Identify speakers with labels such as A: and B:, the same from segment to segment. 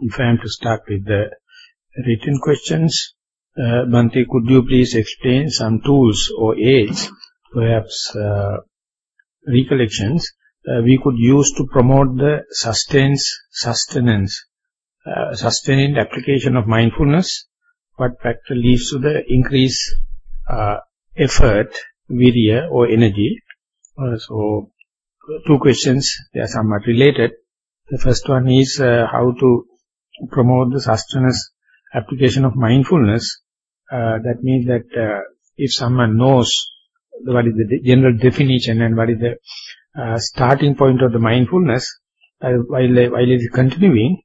A: if I am to start with the written questions, uh, Bhante, could you please explain some tools or aids, perhaps uh, recollections, uh, we could use to promote the sustains, sustenance, uh, sustained application of mindfulness? What factor leads to the increased uh, effort, virya or energy? Uh, so, two questions, they are somewhat related. The first one is uh, how to promote the sustenance application of mindfulness. Uh, that means that uh, if someone knows what is the general definition and what is the uh, starting point of the mindfulness, uh, while, while it is continuing,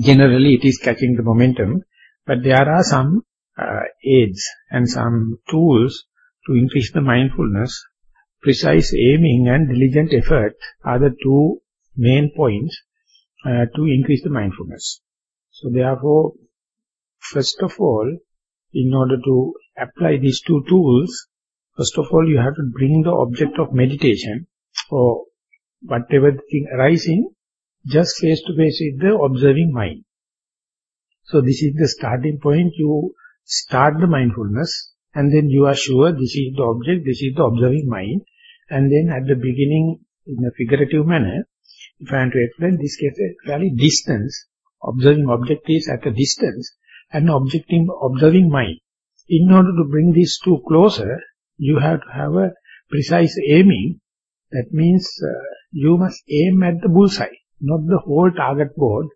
A: generally it is catching the momentum, but there are some uh, aids and some tools to increase the mindfulness. Precise aiming and diligent effort are the two main points uh, to increase the mindfulness. So therefore, first of all, in order to apply these two tools, first of all you have to bring the object of meditation or whatever thing arising just face to face with the observing mind. So this is the starting point. You start the mindfulness and then you are sure this is the object, this is the observing mind. And then at the beginning, in a figurative manner, if I am to explain this case, really distance, observing object is at a distance and objecting, observing mind. In order to bring these two closer, you have to have a precise aiming. That means uh, you must aim at the bullseye, not the whole target board.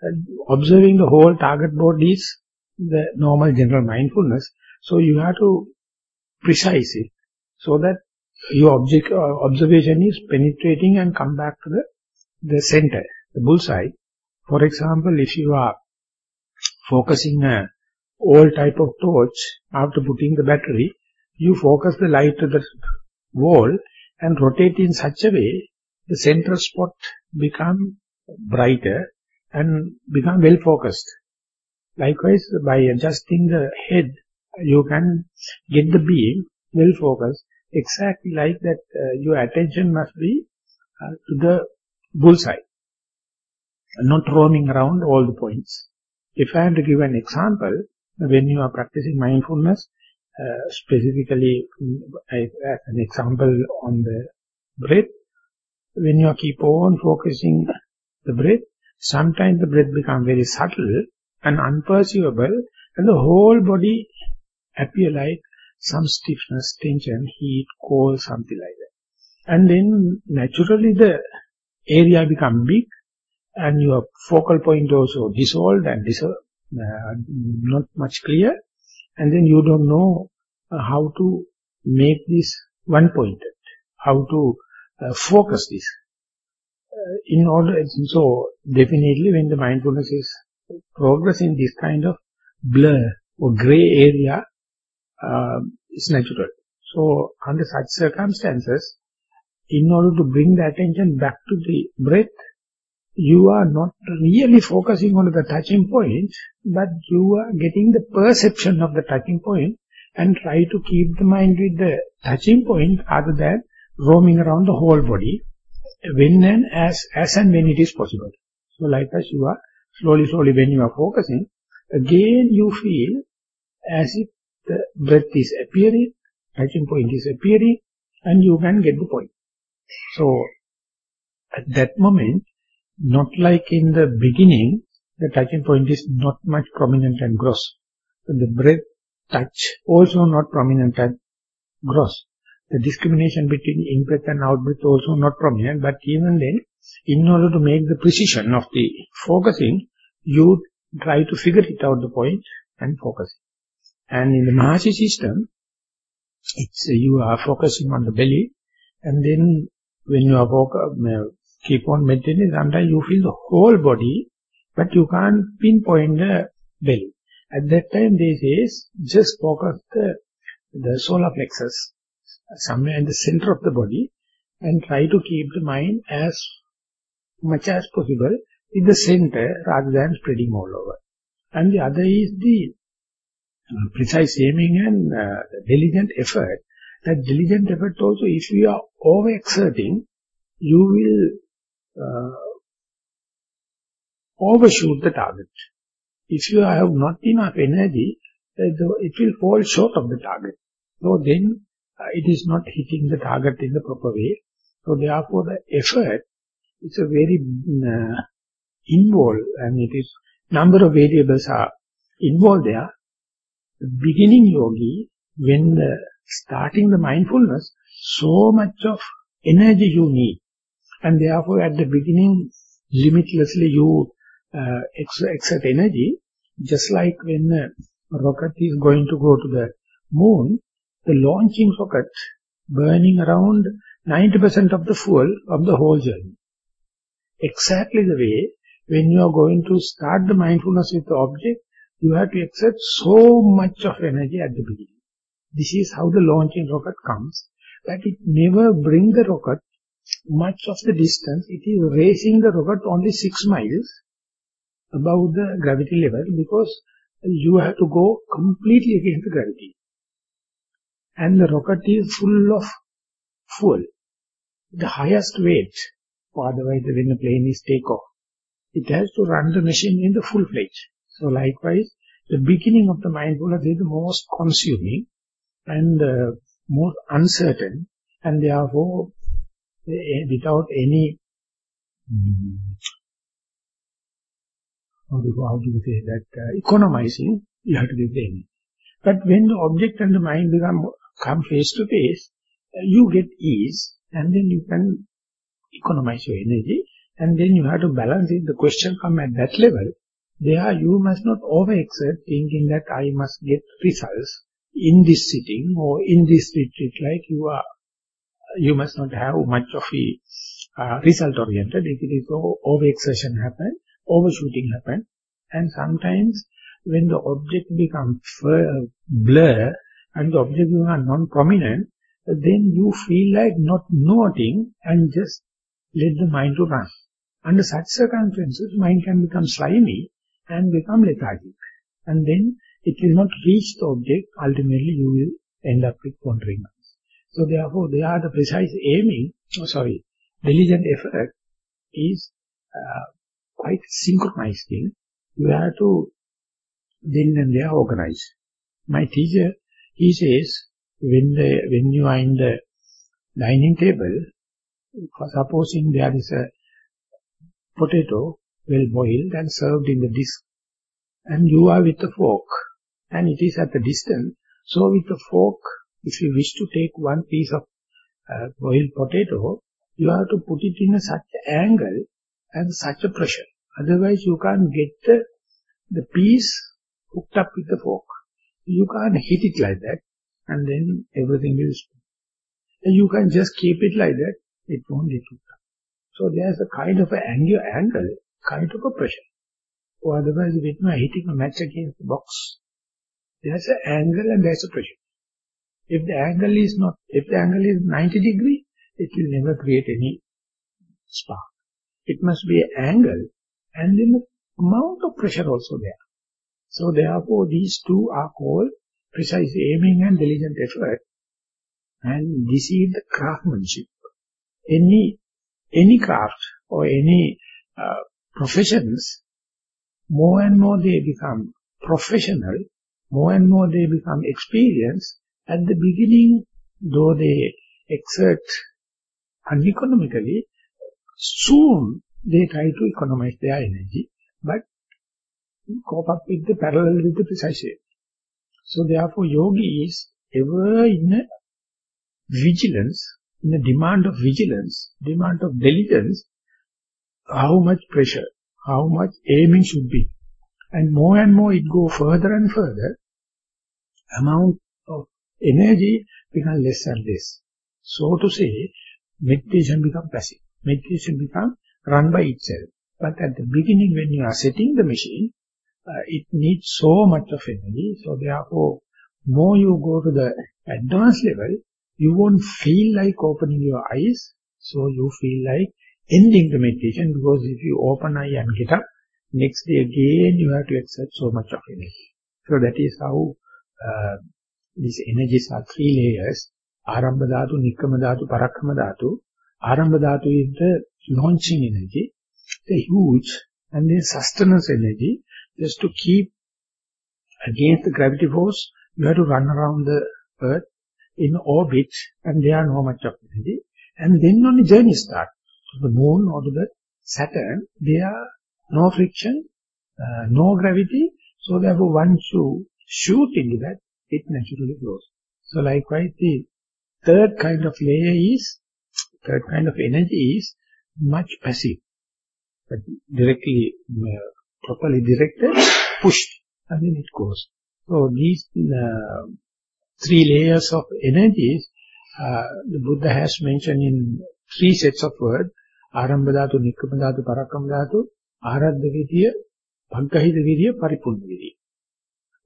A: And observing the whole target board is the normal general mindfulness. So you have to precise it so that your object uh, observation is penetrating and come back to the, the center, the bullseye. For example, if you are focusing a old type of torch after putting the battery, you focus the light to the wall and rotate in such a way the center spot become brighter and become well focused. Likewise, by adjusting the head, you can get the beam well focused. Exactly like that, uh, your attention must be uh, to the bullseye, not roaming around all the points. If I am to give an example, when you are practicing mindfulness, uh, specifically as an example on the breath, when you keep on focusing the breath, sometimes the breath becomes very subtle and unperceivable and the whole body appear like some stiffness, tension, heat, cold, something like that. And then naturally the area become big and your focal point also dissolved and dissolved, uh, not much clear and then you don't know uh, how to make this one pointed, how to uh, focus this. Uh, in order, so definitely when the mindfulness is progressing this kind of blur or gray area uh, is natural. So under such circumstances, in order to bring the attention back to the breath, you are not really focusing on the touching point, but you are getting the perception of the touching point and try to keep the mind with the touching point other than roaming around the whole body when and as, as and when it is possible. So like as you are slowly, slowly when you are focusing, again you feel as if the breath is appearing, touching point is appearing, and you can get the point. So, at that moment, not like in the beginning, the touching point is not much prominent and gross. The breath touch also not prominent and gross. The discrimination between in-breath and out-breath also not prominent, but even then, in order to make the precision of the focusing, you try to figure it out the point and focus. And in the Mahasi system, it's you are focusing on the belly, and then when you are keep on meditating, sometimes you feel the whole body, but you can't pinpoint the belly. At that time, they say, just focus the, the solar plexus, somewhere in the center of the body, and try to keep the mind as much as possible in the center rather than spreading all over. And the other is the uh, precise aiming and uh, diligent effort. That diligent effort also, if you are overexerting, you will uh, overshoot the target. If you have not enough energy, it will fall short of the target. So then uh, it is not hitting the target in the proper way. So therefore the effort is a very uh, involved and it is number of variables are involved there. The beginning yogi, when the, starting the mindfulness, so much of energy you need. And therefore at the beginning, limitlessly you uh, exert energy, just like when a rocket is going to go to the moon, the launching rocket burning around 90% of the fuel of the whole journey. Exactly the way when you are going to start the mindfulness with the object, you have to exert so much of energy at the beginning. This is how the launching rocket comes, that it never bring the rocket much of the distance. It is raising the rocket only 6 miles above the gravity level because you have to go completely against the gravity. And the rocket is full of fuel. The highest weight, otherwise when the plane is take off, it has to run the machine in the full fledged. So likewise, the beginning of the mindfulness is the most consuming and uh, most uncertain and therefore eh, without any how do, how do you say that, uh, economizing, you have to give the energy. But when the object and the mind become come face to face, uh, you get ease and then you can economize your energy and then you have to balance it. The question come at that level. There you must not overexert thinking that I must get results in this sitting or in this retreat like you are. You must not have much of a uh, result oriented. If it is overexertion happen, overshooting happen. And sometimes when the object becomes blur and the object becomes non-prominent, then you feel like not noting and just let the mind to run. Under such circumstances, mind can become slimy and become lethargic. And then it will not reach the object, ultimately you will end up with wandering. So therefore, they are the precise aiming, oh sorry, diligent effort is uh, quite synchronized thing. You have to then and there organize. My teacher, he says, when the when you are in the dining table, supposing there is a potato well boiled and served in the dish, and you are with a fork, and it is at a distance, so with the fork, if you wish to take one piece of uh, boiled potato, you have to put it in a such angle and such a pressure. Otherwise, you can't get the, the piece hooked up with the fork. You can't hit it like that, and then everything will spoil. And you can just keep it like that, it won't get hooked up. So there's a kind of an angle, angle, kind of a pressure. Or otherwise, you are hitting a match against the box, there's an angle and there's a pressure. If the angle is not, if the angle is 90 degree, it will never create any spark. It must be an angle and then the amount of pressure also there. So therefore these two are called precise aiming and diligent effort and this is the craftsmanship. Any, any craft or any uh, professions, more and more they become professional, more and more they become experienced. At the beginning, though they exert uneconomically, soon they try to economize their energy, but cope up with the parallel with the precise So therefore, yogi is ever in a vigilance, in a demand of vigilance, demand of diligence, how much pressure, how much aiming should be. And more and more it go further and further, amount of energy becomes less and less. So to say, meditation become passive. Meditation become run by itself. But at the beginning when you are setting the machine, uh, it needs so much of energy. So therefore, more you go to the advanced level, you won't feel like opening your eyes. So you feel like ending the meditation because if you open eye and get up, next day again you have to exert so much of energy. So that is how uh, these energies are three layers. Arambha dhatu, Nikkama dhatu, is the launching energy. The huge And then sustenance energy, just to keep against the gravity force, you have to run around the earth in orbit and there are no much of energy. And then only journey start. To the moon or to the Saturn, there are no friction, uh, no gravity. So therefore once you shoot into that, it naturally flows. So likewise the third kind of layer is, third kind of energy is much passive. But directly, uh, properly directed, pushed, and then it goes. So these uh, three layers of energies, uh, the Buddha has mentioned in three sets of words, Arambha Dhatu, Nikkama Dhatu, Parakama Dhatu, Aradha Vidya, Bhaggahita Vidya, Paripurna Vidya.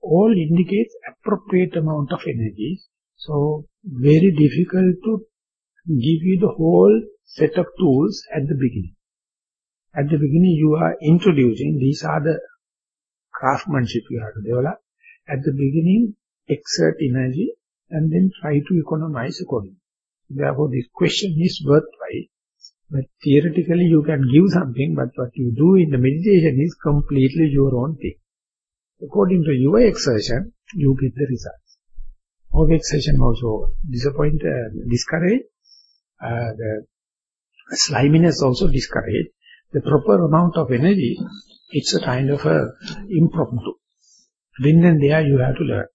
A: All indicates appropriate amount of energy. So very difficult to give you the whole set of tools at the beginning. At the beginning you are introducing, these are the craftsmanship you have to develop. At the beginning, exert energy and then try to economize accordingly. Therefore, this question is worthwhile. But theoretically, you can give something, but what you do in the meditation is completely your own thing. According to your exertion, you get the results. Our exertion also disappoint, uh, discourage. Uh, the sliminess also discourage. The proper amount of energy, it's a kind of a impromptu. Then and there you have to learn.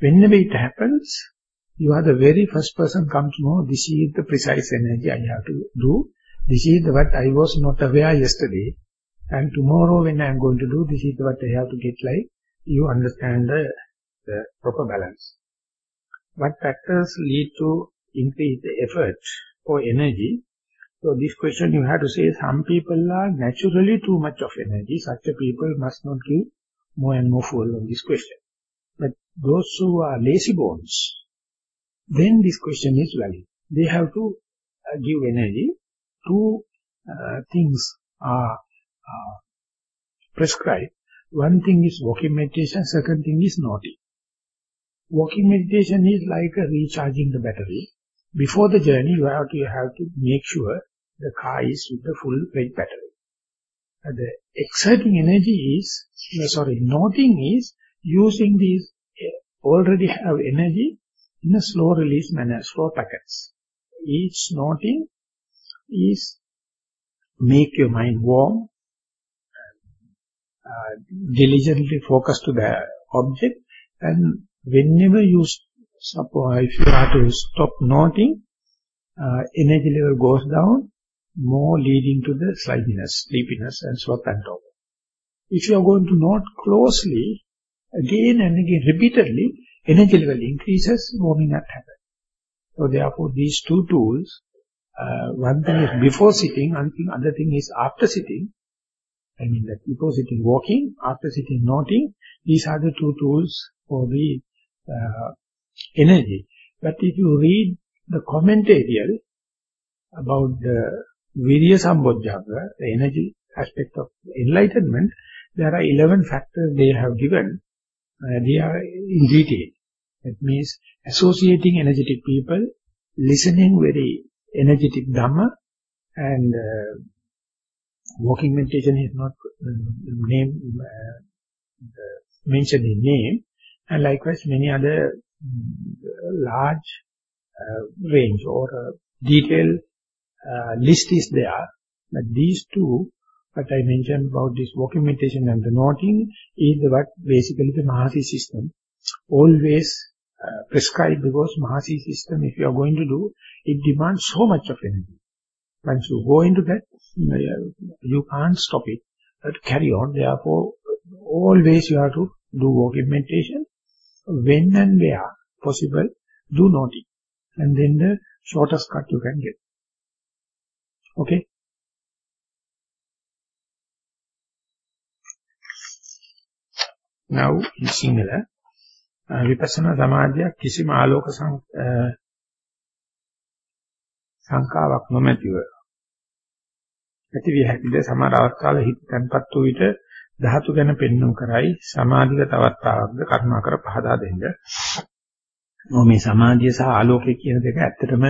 A: Whenever it happens, you are the very first person come to know this is the precise energy I have to do. This is what I was not aware yesterday. And tomorrow when I am going to do, this is what I have to get like. You understand the, the proper balance. What factors lead to increase the effort or energy? So this question you have to say, some people are naturally too much of energy. Such a people must not give more and more full on this question. But those who are lazy bones, then this question is valid. They have to uh, give energy. Two uh, things are uh, prescribed. One thing is walking meditation, second thing is noting. Walking meditation is like recharging the battery. Before the journey, you have to, you have to make sure the car is with the full weight battery. Uh, the exciting energy is, sorry, noting is using these uh, already have energy in a slow release manner, slow packets. Each noting is make your mind warm, diligently focus to the object and whenever you suppose if you are to stop noting, uh, energy level goes down, more leading to the sluggishness, sleepiness and so and so If you are going to note closely, again and again, repeatedly, energy level increases, warming up happens. So therefore these two tools, uh, one thing is before sitting, one thing, other thing is after sitting. I mean that before sitting walking, after sitting noting, these are the two tools for the uh, energy. But if you read the commentarial about the Virya Sambodhanga, the energy aspect of enlightenment, there are 11 factors they have given. Uh, they are in detail. That means associating energetic people, listening very energetic Dhamma, and uh, walking meditation is not uh, name uh, mentioned in name, and likewise many other mm, large uh, range or uh, detailed uh, list is there. But these two, what I mentioned about this walking meditation and the noting, is what basically the Mahasi system always uh, prescribed because Mahasi system, if you are going to do, it demands so much of energy. Once you go into that, you can't stop it. You have to carry on. Therefore, always you have to do walking meditation. When and where possible, do noting. And then the shortest cut you can get. Okay? Now, in Sinhala, විපස්සනා සමාධියක් කිසිම ආලෝක සංකාවක් නොමැතිව ඇති විය හැකිද සමහර අවස්ථාවල හිත තැන්පත් වූ විට ධාතු ගැන පෙන්වුම් කරයි සමාධිගත අවස්ථාවක්ද කරුණාකර පහදා දෙන්න. මේ සමාධිය සහ ආලෝකය කියන දෙක ඇත්තටම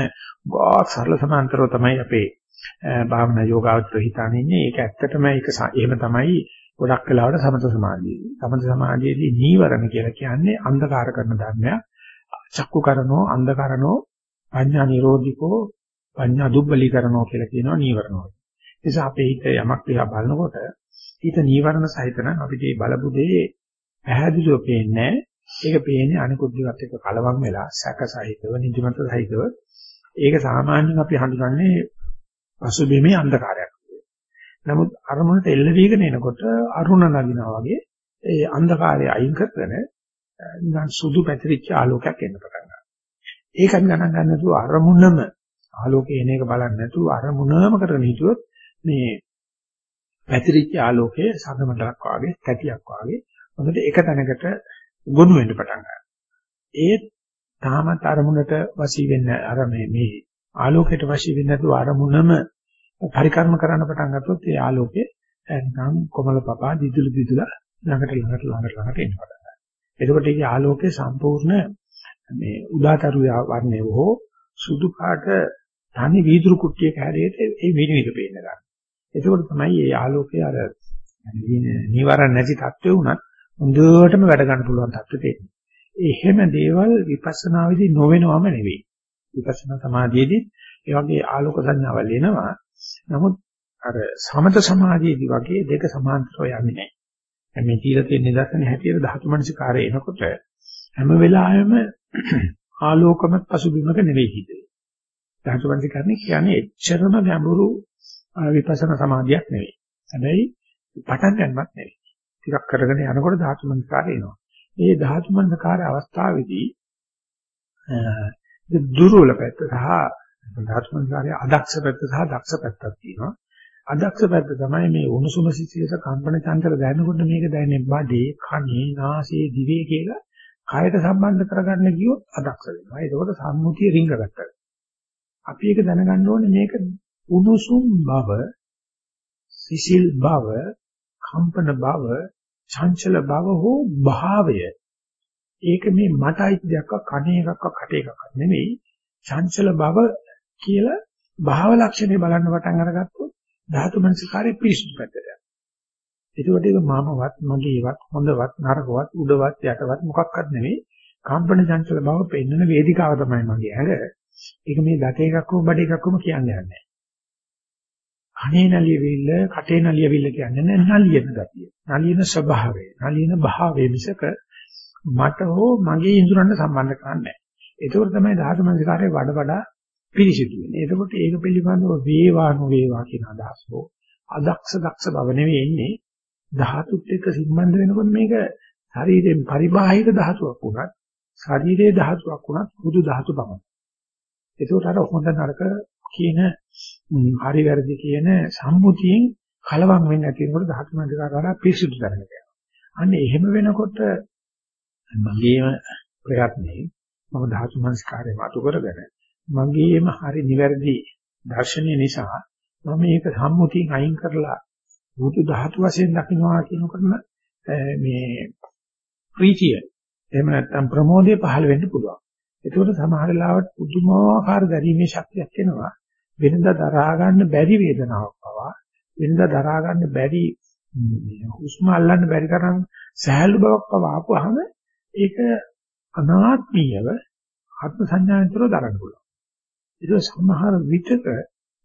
A: ගොඩක් සරල සමාන්තරව තමයි අපේ භාවනා යෝගාවචර හිතාන ඉන්නේ ඒක ඇත්තටම ඒක එහෙම තමයි ගොඩක් වෙලාවට සමත සමාධියේදී. සමත සමාධියේදී නීවරණ කියලා කියන්නේ අන්ධකාර කරන ධර්මයක්. චක්කු කරනෝ අන්ධකරනෝ පඤ්ඤා නිරෝධිකෝ පඤ්ඤා දුබ්බලීකරනෝ කියලා කියනවා නීවරණ වල. ඒ නිසා අපේ හිත යමක් දිහා බලනකොට හිත නීවරණ සහිත නම් අපිට මේ බලපු දේ පැහැදිලිව පේන්නේ ඒක පේන්නේ අනිකුත් දේවල් එක්ක කලවම් වෙලා සැක සහිතව නිදිමත සහිතව ඒක සාමාන්‍යයෙන් අපි හඳුනන්නේ පසුබිමේ අන්ධකාරයක්. නමුත් අරමුණට එල්ල වීගෙන එනකොට අරුණ නගිනවා වගේ ඒ අන්ධකාරය අයින් කරගෙන නිකන් සුදු පැතිරිච්ච ආලෝකයක් එන්න පටන් ගන්නවා. ඒකත් ගණන් ගන්න නැතුව අරමුණම ආලෝකය එන එක බලන්නේ නැතුව අරමුණම කරගෙන හිටියොත් මේ පැතිරිච්ච ආලෝකයේ සඳමඩලක් වාගේ තැටියක් වාගේ මොකද එක තැනකට ගොනු වෙන්න පටන් ගන්නවා. ඒ තාමත් අරමුණට වශී වෙන්න අර මේ මේ ආලෝකයට වශී වෙන්නේ නැතුව අරමුණම පරිකර්ම කරන්න පටන් ගත්තොත් ඒ ආලෝකේ නිකන් කොමල පපා දිදුළු දිදුලා ළඟට ළඟට ළඟට ළඟට එන්න පටන් ගන්නවා. එතකොට ඒකේ ආලෝකයේ සම්පූර්ණ මේ උදාතරු වර්ණය හෝ සුදු පාට තනි වීදුරු කුට්ටියක හැරෙට ඒ විනිවිද පේන්න ගන්න. එතකොට තමයි මේ ආලෝකය අර නිවරණ නැති තත්ත්වෙ වුණත් හොඳටම වැඩ ගන්න පුළුවන් තත්ත්වෙට එන්නේ. එහෙම දේවල් විපස්සනාවේදී නොවෙනවම නෙවෙයි. විපස්සනා සමාධියේදී ඒ වගේ ආලෝක සංඥාවල් එනවා. නමුත් අර සමත සමාධියේදී වගේ දෙක සමාන්තරව යන්නේ නැහැ. මේ තීර තියෙන නිදර්ශන හැටියට ධාතු මනසිකාරය එනකොට හැම වෙලාවෙම ආලෝකමත් පසුබිමක නෙවෙයි හිතේ. ධාතු මනසිකාරණේ කියන්නේ එච්චරම ගැඹුරු විපස්සනා සමාධියක් නෙවෙයි. හැබැයි පටන් ගන්නවත් නෙවෙයි. ටිකක් කරගෙන යනකොට ධාතු මනසිකාරය එනවා. මේ ධාතු මනසිකාරය අවස්ථාවේදී දුර්වල පැත්ත සහ ධාතු මනසිකාරය අදක්ෂ පැත්ත සහ දක්ෂ පැත්තක් තියෙනවා. අදක්ෂ පැත්ත තමයි මේ උණුසුම සිසිලස කම්පන චංචල දැනෙනකොට මේක දැනෙන්නේ බඩේ, කනේ, නාසයේ, දිවේ කියලා කයට සම්බන්ධ කරගන්න ගියොත් අදක්ෂ වෙනවා. ඒකෝට සම්මුතිය රිංගගත්තා. අපි ඒක දැනගන්න ඕනේ මේක උණුසුම් බව, සිසිල් බව, කම්පන බව, චංචල බව හෝ භාවය. ඒක මේ මට අයිති දෙයක් කනේ එකක්වත් කටේ එකක්වත් නෙමෙයි. චංචල බව කියලා භාව ලක්ෂණේ බලන්න පටන් අරගත්තොත් ධාතු මනසිකාරයේ පිරිසුදු පැත්තට. ඒකෝට ඒක මමවත්, මගේවත්, හොඳවත්, නරකවත්, උඩවත්, යටවත් මොකක්වත් නෙමෙයි. කම්පන චංචල බව පෙන්වන වේදිකාව තමයි මගේ ඇඟ. ඒක මේ දත එකක් හෝ බඩ එකක් වම කියන්නේ නැහැ. කනේ නලියවිල්ල, කටේ නලියවිල්ල කියන්නේ නැහැ නලියන ගතිය. නලියන ස්වභාවය, නලියන භාවය මිසක මට හෝ මගේ ඉඳුරන්ට සම්බන්ධ කරන්නේ නැහැ. ඒකෝර තමයි ධාතු මනසිකාරයේ වඩ වඩා පිරිසිදු වෙන්නේ. එතකොට ඒක පිළිබඳව වේවා නොවේවා කියන අදහස හෝ අදක්ෂ දක්ෂ බව නෙවෙයි එන්නේ ධාතුත් එක්ක සම්බන්ධ වෙනකොට මේක ශරීරයෙන් පරිබාහිර ධාතුවක් වුණත් ශරීරයේ ධාතුවක් වුණත් බුදු ධාතු පමණයි. ඒකට අර හොඳ නරක කියන හරි වැරදි කියන සම්මුතියෙන් කලවම් වෙන්නේ නැති වෙනකොට ධාතු මන්දිකාරාර පිරිසුදු කරගන්න. අන්න එහෙම වෙනකොට මගේම ප්‍රයත්නේ මම ධාතු මනස්කාරය මතු කරගෙන මගේම හරි නිවැරදි දර්ශනය නිසා මම මේක සම්මුතියෙන් අයින් කරලා බුදු ධාතු වශයෙන් දකින්නවා කියනකොට මේ ප්‍රීතිය එහෙම නැත්නම් ප්‍රමෝදය පහළ වෙන්න පුළුවන්. ඒකෝට සමහර වෙලාවට පුදුමාකාර දැරීමේ ශක්තියක් එනවා. වෙනදා දරා ගන්න බැරි වේදනාවක් පවා වෙනදා දරා ගන්න බැරි හුස්ම අල්ලන්න බැරි තරම් සහැල්ලු බවක් පවා ආපුවාම ඒක අනාත්මීයව ආත්ම සංඥාවෙන්තර දරන්න පුළුවන්. ඒක සමහර විටක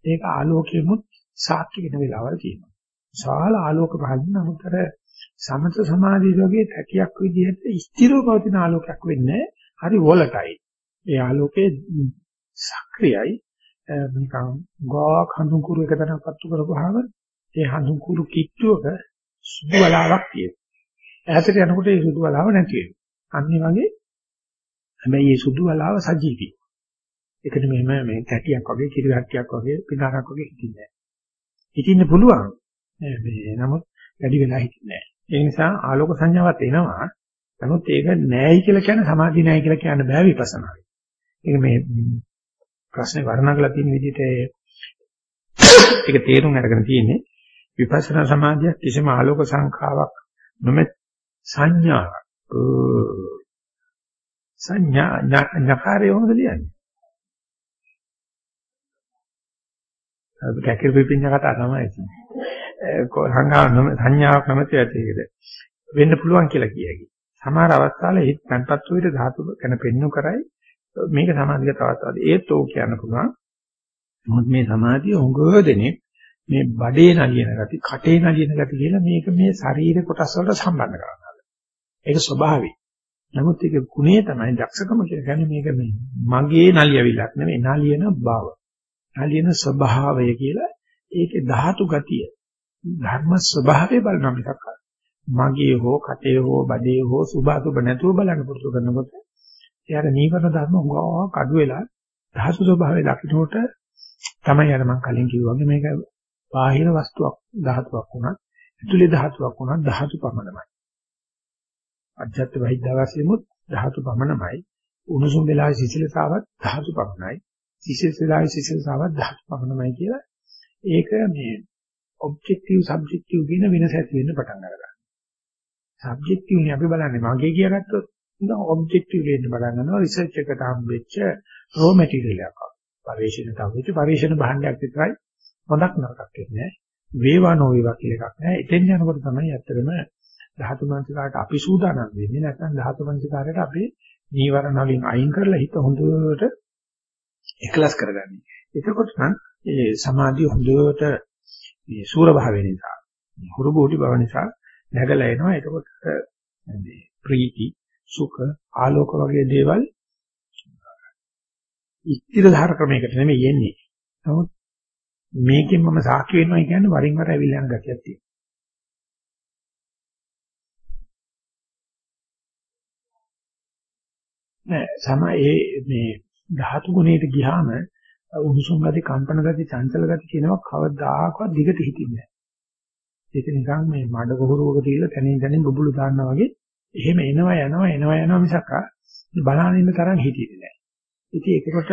A: ඒක ආලෝකයෙමුත් සාක්ෂි වෙන වෙලාවල් තියෙනවා. විශාල ආලෝක පහළින් අමතර සමත සමාධිය වගේ තැටියක් විදිහට ස්ථිරව පවතින ආලෝකයක් වෙන්නේ හරි වොලටයිල්. ඒ ආලෝකයේ සක්‍රියයි නිකන් ගා හඳුන් කුරු එක තැනක පත්තු කරපුවාම ඒ හඳුන් කුරු කිට්ටුවක සුදු වලාවක් තියෙනවා. ඈතට යනකොට ඒ සුදු වලාව නැති වෙනවා. අනිත් වගේ හැබැයි මේ සුදු වලාව සජීවී. ඒකට මෙහෙම මේ කැටියක් වගේ කිරි කැටියක් වගේ පිටාරක් වගේ හිටින්නේ නැහැ. හිටින්න පුළුවන්. මේ නමුත් වැඩි වෙලා හිටින්නේ නැහැ. ඒ නිසා ආලෝක සංඥාවක් එනවා. නමුත් ඒක නෑයි කියලා කියන්නේ සමාධිය නෑයි කියලා කියන්න බෑ විපස්සනාවේ. ඒක මේ ප්‍රශ්නේ වර්ණනා කරලා තියෙන විදිහට ඒක තේරුම් අරගෙන තියෙන්නේ විපස්සනා සමාධිය කිසිම ආලෝක සංඛාවක් නොමෙ සංඥාවක්. සංඥා නකාරය වුණද ලියන්නේ. කැකිරි පිපිඤ්ඤ කතා තමයි තියෙන්නේ. සංඥාවක් නැමැති ඇතිකද වෙන්න පුළුවන් කියලා කියකි. සමහර අවස්ථාවල හිත තන්පත් වූ විට ධාතු ගැන පෙන්නු කරයි මේක සමාධිය තවත් ඒත් ඕක කියන්න පුළුවන්. මොකද මේ සමාධිය උඟ දෙනේ මේ බඩේ නලියන ගති, කටේ නලියන ගති කියලා මේක මේ ශරීර කොටස් වලට සම්බන්ධ කරනවා. ඒක ස්වභාවයි. නමුත් ඒක ගුණේ තමයි දක්ෂකම කියන්නේ මේක මේ මගේ නලියවිලක් නෙමෙයි නලියන බව. නලියන ස්වභාවය කියලා ඒකේ ධාතු ගතිය ධර්ම ස්වභාවය බලනවා මිසක් මගේ හෝ කටේ හෝ බඩේ හෝ සුභාසුභ නැතුව බලන්න පුරුදු කරනකොට එයාට නීවරණ ධර්ම හුඟා කඩු වෙලා ධාතු ස්වභාවය දකින්නකොට තමයි අර මම කලින් කිව්වා වගේ මේක බාහිර වස්තුවක් ධාතුවක් වුණත් ඇතුලේ ධාතුවක් වුණත් ධාතු පමණමයි. අජත්ත වෛද්‍යවාසීමුත් ධාතු පමණමයි. උණුසුම් වෙලාවේ සිසිලතාවත් ධාතු පමණයි. සිසිල් වෙලාවේ සිසිලතාවත් ධාතු පමණමයි කියලා ඒක මේ ඔබ්ජෙක්ටිව් සබ්ජෙක්ටිව් කියන වෙනස ඇති වෙන්න පටන් ගන්නවා. සබ්ජෙක්ටිව් නේ අපි බලන්නේ මගේ කියලාගත්තොත් නිකන් ඔබ්ජෙක්ටිව් වෙන්න පටන් ගන්නවා රිසර්ච් එකට හම්බෙච්ච රෝ මැටීරියල් එකක්. පරිශීලනයට හම්බෙච්ච පරිශීලන භාණ්ඩයක් විතරයි හොඳක් නරකක් වෙන්නේ. වේවා නොවේවා කියලා එකක් නැහැ. එතෙන් යනකොට තමයි ඇත්තටම ධාතු මනසිකාරට අපි සූදානම් වෙන්නේ. නැත්නම් ධාතු මනසිකාරයට අපි නීවරණ වලින් අයින් කරලා හිත හොඳට එකලස් කරගන්නේ. එතකොට නම් ඒ සමාධිය හොඳට මේ සූර භාවය නිසා, හුරු බෝටි භාව නිසා නැගලා එනවා. එතකොට මේ ප්‍රීති, සුඛ, ආලෝක වගේ දේවල් ඉස්තිර ධාර ක්‍රමයකට නෙමෙයි යන්නේ. නමුත් මේකෙන් මම සාක්ෂි වෙනවා කියන්නේ වරින් වර ඇවිල්ලා යන ගතියක් තියෙනවා. නෑ සම ඒ මේ ධාතු ගුණයට ගියාම උණුසුම් ගති, කම්පන ගති, චංචල ගති කියනවා කවදාකවත් දිගට හිටින්නේ නෑ. ඒක නිකන් මේ මඩ ගොහරුවක තියලා තනින් තනින් බුබුලු දාන්නා වගේ එහෙම එනවා යනවා එනවා යනවා මිසක් බලන්න ඉන්න තරම් හිටියේ නෑ. ඉතින් ඒකට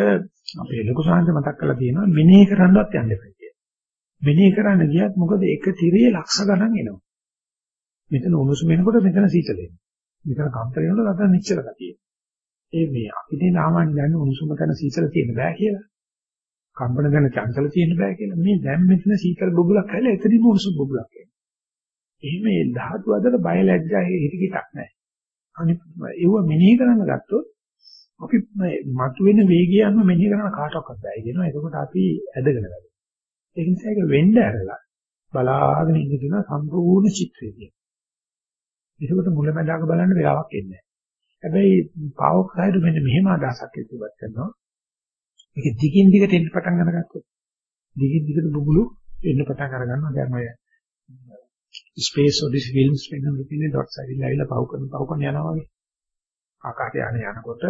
A: අපේ ලොකු සාංශ මතක් කරලා තියෙනවා මෙනෙහි කරන්නවත් යන්න එපා කියලා. මෙනෙහි කරන්න ගියත් මොකද එක තිරේ ලක්ෂ ගණන් එනවා. මෙතන උණුසුම එනකොට මෙතන සීතල එනවා. මෙතන කම්පන වෙනකොට අතන නිශ්චල ගතිය. ඒ මේ අපිට සාමාන්‍ය දන්නේ උණුසුම තන සීතල තියෙන බෑ කියලා. කම්පන ගැන චංචල තියෙන බෑ කියලා. මේ දැන් මෙතන සීතල බුබුලක් හැල එතනදි උණුසුම් බුබුලක් එනවා. එහෙම ඒ ධාතු අතර බය ලැජ්ජා හිතකිටක් නැහැ. අනිත් ඒව මෙනෙහි කරන්න ගත්තොත් අපි මතුවෙන වේගය අනුව මෙනෙහි කරන කාටවත් බෑ කියනවා. එතකොට අපි ඇදගෙන වැඩි. ඒ නිසා ඒක වෙන්න ඇරලා බලාගෙන ඉන්න කියන සම්පූර්ණ චිත්‍රය තියෙනවා. ඒකට මුලැමැදාක බලන්න වෙලාවක් එන්නේ නැහැ. හැබැයි පාවොක් සයිඩ් මෙන්න මෙහෙම අදහසක් ඉදිරිපත් කරනවා. ඒක දිගින් දිගට එන්න පටන් අරගත්තොත් දිගින් දිගට බුබුලු එන්න පටන් අර ගන්නවා. දැන් ඔය ස්පේස් ඔඩිසි ෆිල්ම්ස් වෙනම කියන්නේ ඩොට්ස් ඇවිල්ලා ඇවිල්ලා පහු කරන පහු කරන යනවා වගේ. ආකාශය යන යනකොට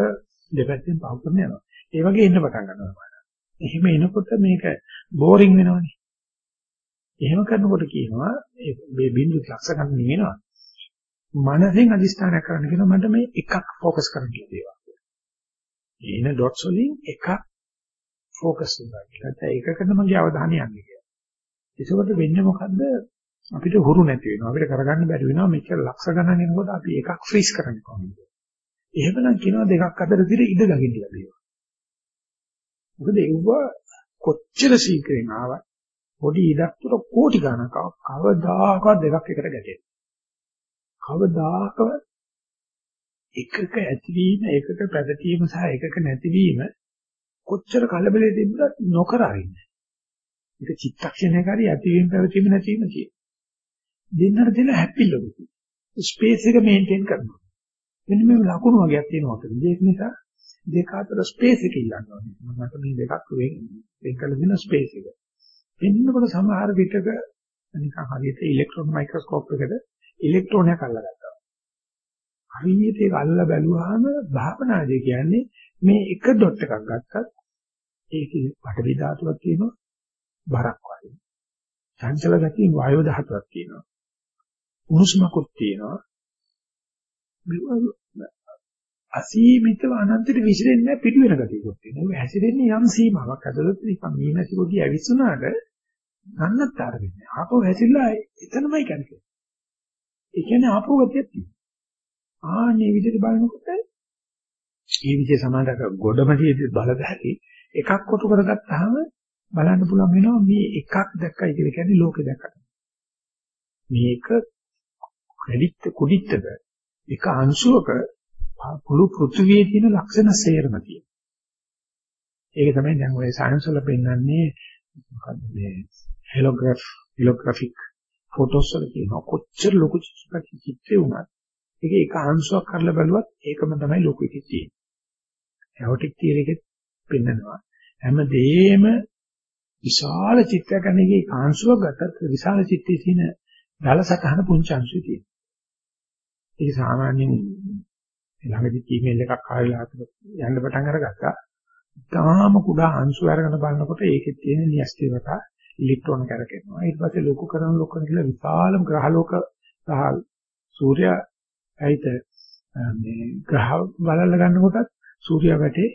A: දෙපැත්තෙන් පහු කරන යනවා. ඒ වගේ එන්න පටන් ගන්නවා. එහෙම එනකොට මේක බෝරින් වෙනවනේ. එහෙම කරනකොට කියනවා මේ බිඳු ලක්ෂ ගන්න වෙනවා. මනසෙන් අදිස්ථානයක් කරන්න කියනවා මට මේ එකක් ફોકસ කරන්න කියලා දේවල්. එන ඩොට්ස් වලින් එකක් ફોકસ වෙනවා. ඒකට ඒකකට මගේ අවධානය යන්නේ කියලා. ඒසොකට වෙන්නේ මොකද්ද? අපිට හුරු නැති වෙනවා. අපිට කරගන්න බැරි වෙනවා. මෙච්චර ලක්ෂ ගණන් එනකොට අපි එකක් ෆ්‍රීස් කරන්න කොහොමද? එහෙමනම් කියනවා දෙකක් අතර දිර ඉඩ ගහින්න ලැබෙනවා. මොකද ඒව කොච්චර ශීඝ්‍රයෙන් ආවත් පොඩි ඉඩක් තුර කෝටි ගණනක් කවදාකවත් දෙකක් එකට ගැටෙන්නේ. කවදාකවත් එකක ඇතිවීම එකක පැවතීම සහ එකක නැතිවීම කොච්චර කලබලෙ තිබුණත් නොකර අරින්නේ. ඒක චිත්තක්ෂණයක හරි ඇතිවීම පැවතීම නැතිවීම කියන. දෙන්නට දෙන හැපිලොකු. ස්පේස් එක මේන්ටේන් කරනවා. මෙන්න මේ ලකුණු වගේක් තියෙනවා අතන. ඒක නිසා දෙක අතර ස්පේස් එක ඉල්ලන්න ඕනේ. මට මේ දෙකක් වෙන් වෙන් කළ දෙන ස්පේස් එක. වෙන්නකොට සමහර විටක නිකන් හරියට ඉලෙක්ට්‍රෝන මයික්‍රොස්කෝප් එකකට ඉලෙක්ට්‍රෝනයක් අල්ලගත්තා. හරියට ඒක අල්ල බැලුවාම භාවනාදී කියන්නේ මේ එක ඩොට් එකක් ගත්තත් ඒකේ පටවි ධාතුවක් තියෙනවා බරක් වගේ. චංචල ගතිය වායෝ ධාතුවක් තියෙනවා. උණුසුමකුත් තියෙනවා. අසීමිතව අනන්තයට විසිරෙන්නේ නැහැ පිටු වෙන ගතියකුත් තියෙනවා. ඒක හැසිරෙන්නේ යම් සීමාවක් ඇතුළත නිකන් මීනසි පොඩි ඇවිස්සුනාට නන්නත්තර වෙන්නේ. ආපහු හැසිරලා එතනමයි කන්නේ. ඒ කියන්නේ ආපහු ගතියක් තියෙනවා. ආන්නේ විදිහට බලනකොට මේ විදිහ සමානක ගොඩමැදියේ බලද හැකි එකක් කොටු කරගත්තාම බලන්න පුළුවන් වෙනවා මේ එකක් දැක්කයි කියලා කියන්නේ ලෝකෙ දැක්කට. මේක ක්‍රෙඩිට් කුඩිට්ටක එක අංශුවක පුළු පෘථිවියේ තියෙන ලක්ෂණ සේරම තියෙනවා. ඒක තමයි දැන් ඔය සයන්ස් වල පෙන්නන්නේ මොකද්ද මේ හෙලෝග්‍රැෆ් හෙලෝග්‍රැෆික් ෆොටෝස් වල තියෙනවා කොච්චර ලොකු චිත්‍රයක් වුණත් ඒක එක අංශුවක් කරලා බලුවත් ඒකම තමයි ලොකු එකේ තියෙන්නේ. එහොටික් තියරෙකෙත් පෙන්නනවා. හැමදේම විශාල චිත්‍රයක් ගන්නගේ අංශුවක් ගත්තත් විශාල චිත්තයේ තියෙන දල සතහන පුංචි අංශුයි තියෙන්නේ. ඒක සාමාන්‍යයෙන් ළඟදී ඊමේල් එකක් ආවිලා යන්න පටන් අරගත්තා. තාම කුඩා අංශු අරගෙන බලනකොට ඒකේ තියෙන න්‍යෂ්ටිවක ඉලෙක්ට්‍රෝන කරකිනවා. ඊට පස්සේ ලොකු කරන ලොකු කරන කියලා විශාලම ග්‍රහලෝක සහ සූර්යා ඇයිත මේ ග්‍රහ බලලා ගන්නකොටත් සූර්යා වැටේ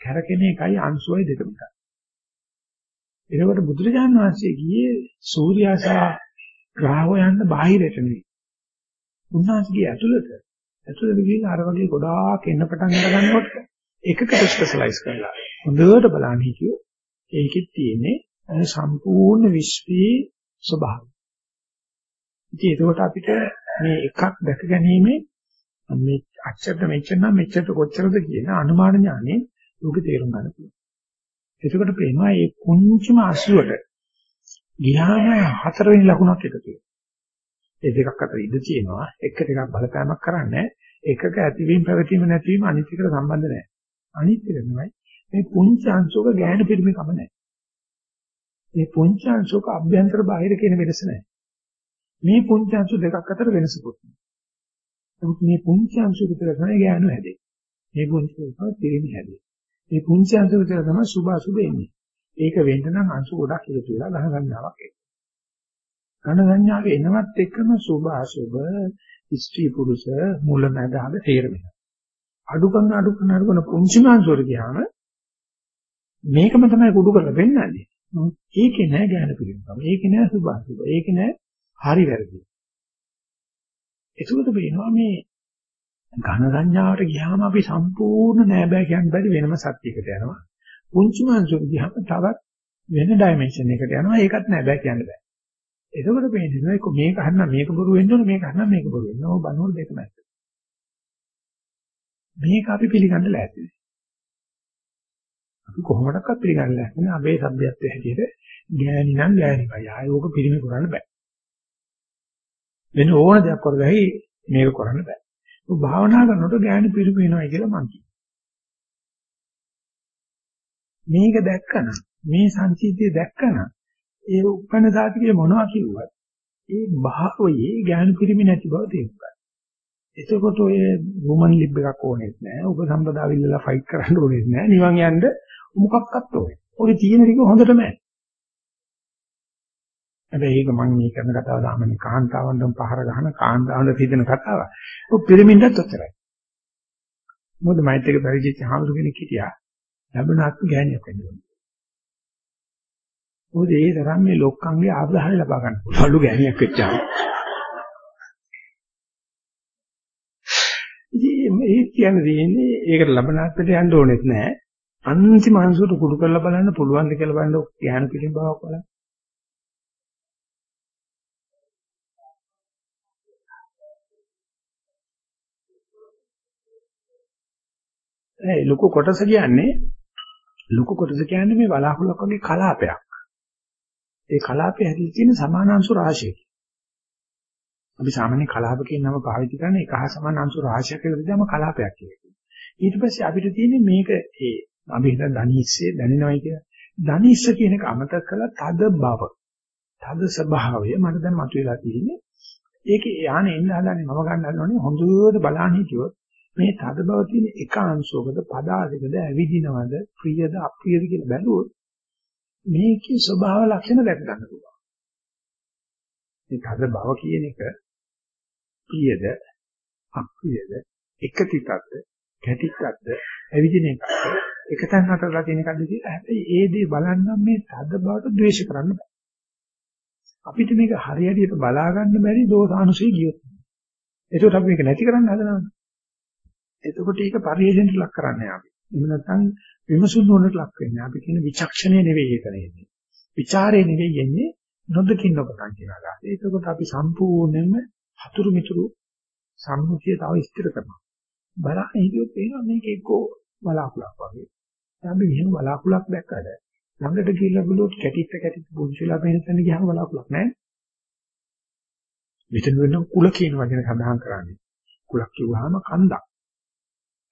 A: කරකින එකයි අංශුවයි දෙකම එකයි. එතකොට බුදුරජාණන් වහන්සේ ගියේ සූර්යා සහ ග්‍රහ හොයන්න බාහිරට නෙවෙයි. උන්වහන්සේගේ ඇතුළත ඇතුළත ගිහින් අර වගේ ගොඩාක් එන්න පටන් ගන්නකොට එකකට ස්පෙෂලායිස් කරලා හොඳට බලන්න හිතුවෝ ඒකෙත් තියෙන්නේ සම්පූර්ණ විශ්වයේ ස්වභාවය. ඉතින් ඒකට අපිට මේ එකක් දැක ගැනීමේ මේ අච්චරට මෙච්චර නම් මෙච්චරට කොච්චරද කියන අනුමාන ඥානෙ ලෝකේ තේරුම් ගන්න පුළුවන්. එතකොට පේනවා මේ කුංචිම අසුවට ගියාම හතරවෙනි ලකුණක් එකතු වෙනවා. ඒ දෙකක් අතර ඉඳ තියෙනවා. එක ටිකක් බලපෑමක් කරන්නේ එකක ඇතිවීම පැවතීම නැතිවීම අනිත් එකට සම්බන්ධ නැහැ. අනිත් එක තමයි මේ පුංචි අංශුක ගැහණු පිරිමි කම නැහැ. මේ පුංචි අංශුක අභ්‍යන්තර බාහිර කියන වෙනස නැහැ. මේ පුංචි අංශු දෙකක් අතර වෙනසකුත් නැහැ. නමුත් මේ පුංචි අංශු විතර තමයි ගැහණු හැදෙන්නේ. මේ පුංචි අංශු පිරිමි හැදෙන්නේ. මේ පුංචි අංශු විතර තමයි සුභ අසුභ එන්නේ. ඒක වෙන්න නම් අංශු ගොඩක් එකතු වෙලා ඝන සංඥාවක් එන්නේ. ඝන සංඥාව එනවත් එක්කම සුභ අසුභ ස්ත්‍රී පුරුෂ මුල මැද අග තේරෙනවා. අඩු කරන අඩු කරන අඩු කරන පුංචි මාංශවල ගියාම මේකම තමයි කුඩු කරලා පෙන්නන්නේ. ඒකේ නෑ ඥාන පිළිගන්න. ඒකේ නෑ සුභ අසුභ. ඒකේ නෑ හරි වැරදි. ඒකත් වෙනවා මේ ඝන සංඥාවට ගියාම අපි සම්පූර්ණ නෑ බෑ කියන්න බැරි වෙනම සත්‍යයකට යනවා. පුංචි මාංශවල ගියාම තවත් වෙන ඩයිමන්ෂන් එකකට යනවා. ඒකත් නෑ බෑ කියන්න බෑ. එතකොට පේන්නේ මේක මේක හරිනම් මේක බොරු වෙන්න ඕනේ මේක හරිනම් මේක බොරු වෙන්න ඕන බනෝල් දෙකම ඇත්ත. මේක අපි පිළිගන්න ලෑස්ති නෑ. අපි කොහොමඩක්වත් පිළිගන්න ලෑස්ති නෑ අපේ සભ્યත්වයේ හැටියට ගෑණි නම් ගෑණිමයි. ආයේ ඕක පිළිමි කරන්න බෑ. වෙන ඕන දෙයක් කරගහයි මේක කරන්න බෑ. ඔබ භාවනා කරනකොට ගෑණි පිළිමි වෙනවා කියලා මං කියනවා. මේක දැක්කනම් මේ සංචිතිය දැක්කනම් ඒ උපන්න ධාතුවේ මොනවා කිව්වත් ඒ භාවයේ ඥාන පිරිමි නැති බව තේරුම් එතකොට ඔය වුමන් ලිබ් එකක් ඕනෙත් නෑ. ඔබ සම්පදාවිල්ලලා ෆයිට් කරන්න ඕනෙත් නෑ. නිවන් යන්න මොකක්වත් ඕනේ. ඔය තියෙන ටික හොඳටම ඇති. හැබැයි ඒක මම මේ කරන කතාව සාමාන්‍ය කාන්තාවන්ටම පහර ගහන කාන්තාවන්ට තීදෙන කතාවක්. ඔය පිරමිඩත් ඔච්චරයි. මොකද මෛත්‍රික පරිචිත හාමුදුර කෙනෙක් හිටියා. ලැබුණාත් ගෑණියක් වෙන්න මොකද ඒ තරම් මේ ලොක්කන්ගේ ආබ්‍රහය ලබා ගන්න පුළුවන්ලු ගෑණියක් වෙච්චාම. ඉතින් මේ කියන්නේ තියෙන්නේ ඒකට ලබනාත්මට යන්න ඕනෙත් නෑ. අන්තිම අංශුවට කුඩු කරලා බලන්න පුළුවන් ද කියලා බලන්න ඥාන පිටින් බවක් බලන්න. ඒ ලොකු කොටස කියන්නේ ලොකු කොටස කියන්නේ මේ බලාකුලක් වගේ කලාපයක්. ඒ කලාපය හැදිලා තියෙන සමාන අංශු රාශියක. අපි සාමාන්‍ය කලාප කියන නම පාවිච්චි කරන එක හා සමාන අංශු රාශියක් කියලා කියනම කලාපයක් කියලා. ඊට පස්සේ අපිට තියෙන්නේ මේක ඒ අපි හිතන ධනිස්සේ දැනෙනවයි කියලා. ධනිස්ස කියන එක අමතක කළා තද බව. තද ස්වභාවය මට දැන් මතුවලා තියෙන්නේ. ඒකේ යහනේ එන්න හදන්නේ මම ගන්න හදනෝනේ හොඳට බලන්න හිටියොත් මේ තද බව තියෙන එක අංශයකද පදාදකද ඇවිදිනවද ප්‍රියද අප්‍රියද කියලා බැලුවොත් මේකේ ස්වභාව ලක්ෂණ දැක ගන්න පුළුවන්. මේ තද බව කියන එක ප්‍රියද අප්‍රියද එකතිකක්ද කැටිකක්ද ඇවිදින එකක්ද එකතැන් හතරලා තියෙන එකක්ද කියලා හැබැයි ඒ දේ බලන්නම් මේ තද බවට ද්වේෂ කරන්න බෑ. අපිට මේක හරියට බලා ගන්න බැරි දෝසානුසය ගියොත්. ඒකට අපි මේක නැති කරන්න හදනවා. එතකොට ඒක පරිේශණයට ලක් කරන්නේ අපි. එහෙම නැත්නම් විමසුම් නොනට ලක් වෙන්නේ. අපි කියන විචක්ෂණය නෙවෙයි ඒක නෙන්නේ. ਵਿਚාරේ නෙවෙයි යන්නේ නොදකින්න පටන් කියලා. ඒකකොට අපි සම්පූර්ණයෙන්ම හතුරු මිතුරු සම්මුතිය තව ස්ථිර කරනවා. බලන්න හිතුවොත් එනවා මේක එක්කෝ බලාකුලක් වගේ. දැන් අපි මෙහෙම බලාකුලක් දැක්කද ළඟට ගිහිල්ලා බලුවොත් කැටිත්ත කැටිත්ත පුංචිලා පේන තැන ගියාම බලාකුලක් නැහැ. මෙතන වෙන කුල කියන වචන සඳහන් කරන්නේ. කුලක් කිව්වහම කන්දක්.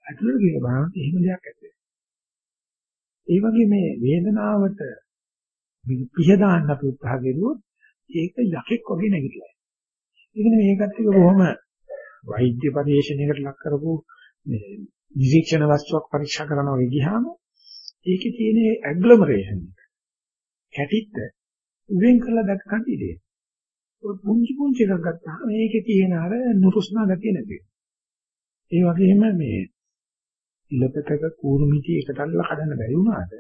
A: ඇතුළට ගිහලා බලනකොට එහෙම දෙයක් ඇත්තේ. ඒ වගේ මේ වේදනාවට පිහ දාන්න අපි උත්සාහ කරුවොත් ඒක යකෙක් වගේ නැගිටලා. ඒ කියන්නේ මේකත් එක බොහොම වෛද්‍ය පරීක්ෂණයකට ලක් කරපු මේ නිරීක්ෂණ වස්තුවක් පරීක්ෂා කරනවා වගේ ගියාම ඒකේ තියෙන ඇග්ලොමරේෂන් එක කැටිත්ත වෙන් කරලා දැක ගන්න ඉඩේ. ඔය පුංචි පුංචි එකක් ගත්තාම මේකේ තියෙන අර නුරුස්නා ගතිය නැති ඒ වගේම මේ ඉලපතක කූරුමිටි එකට අල්ලලා කඩන්න බැරි වුණාට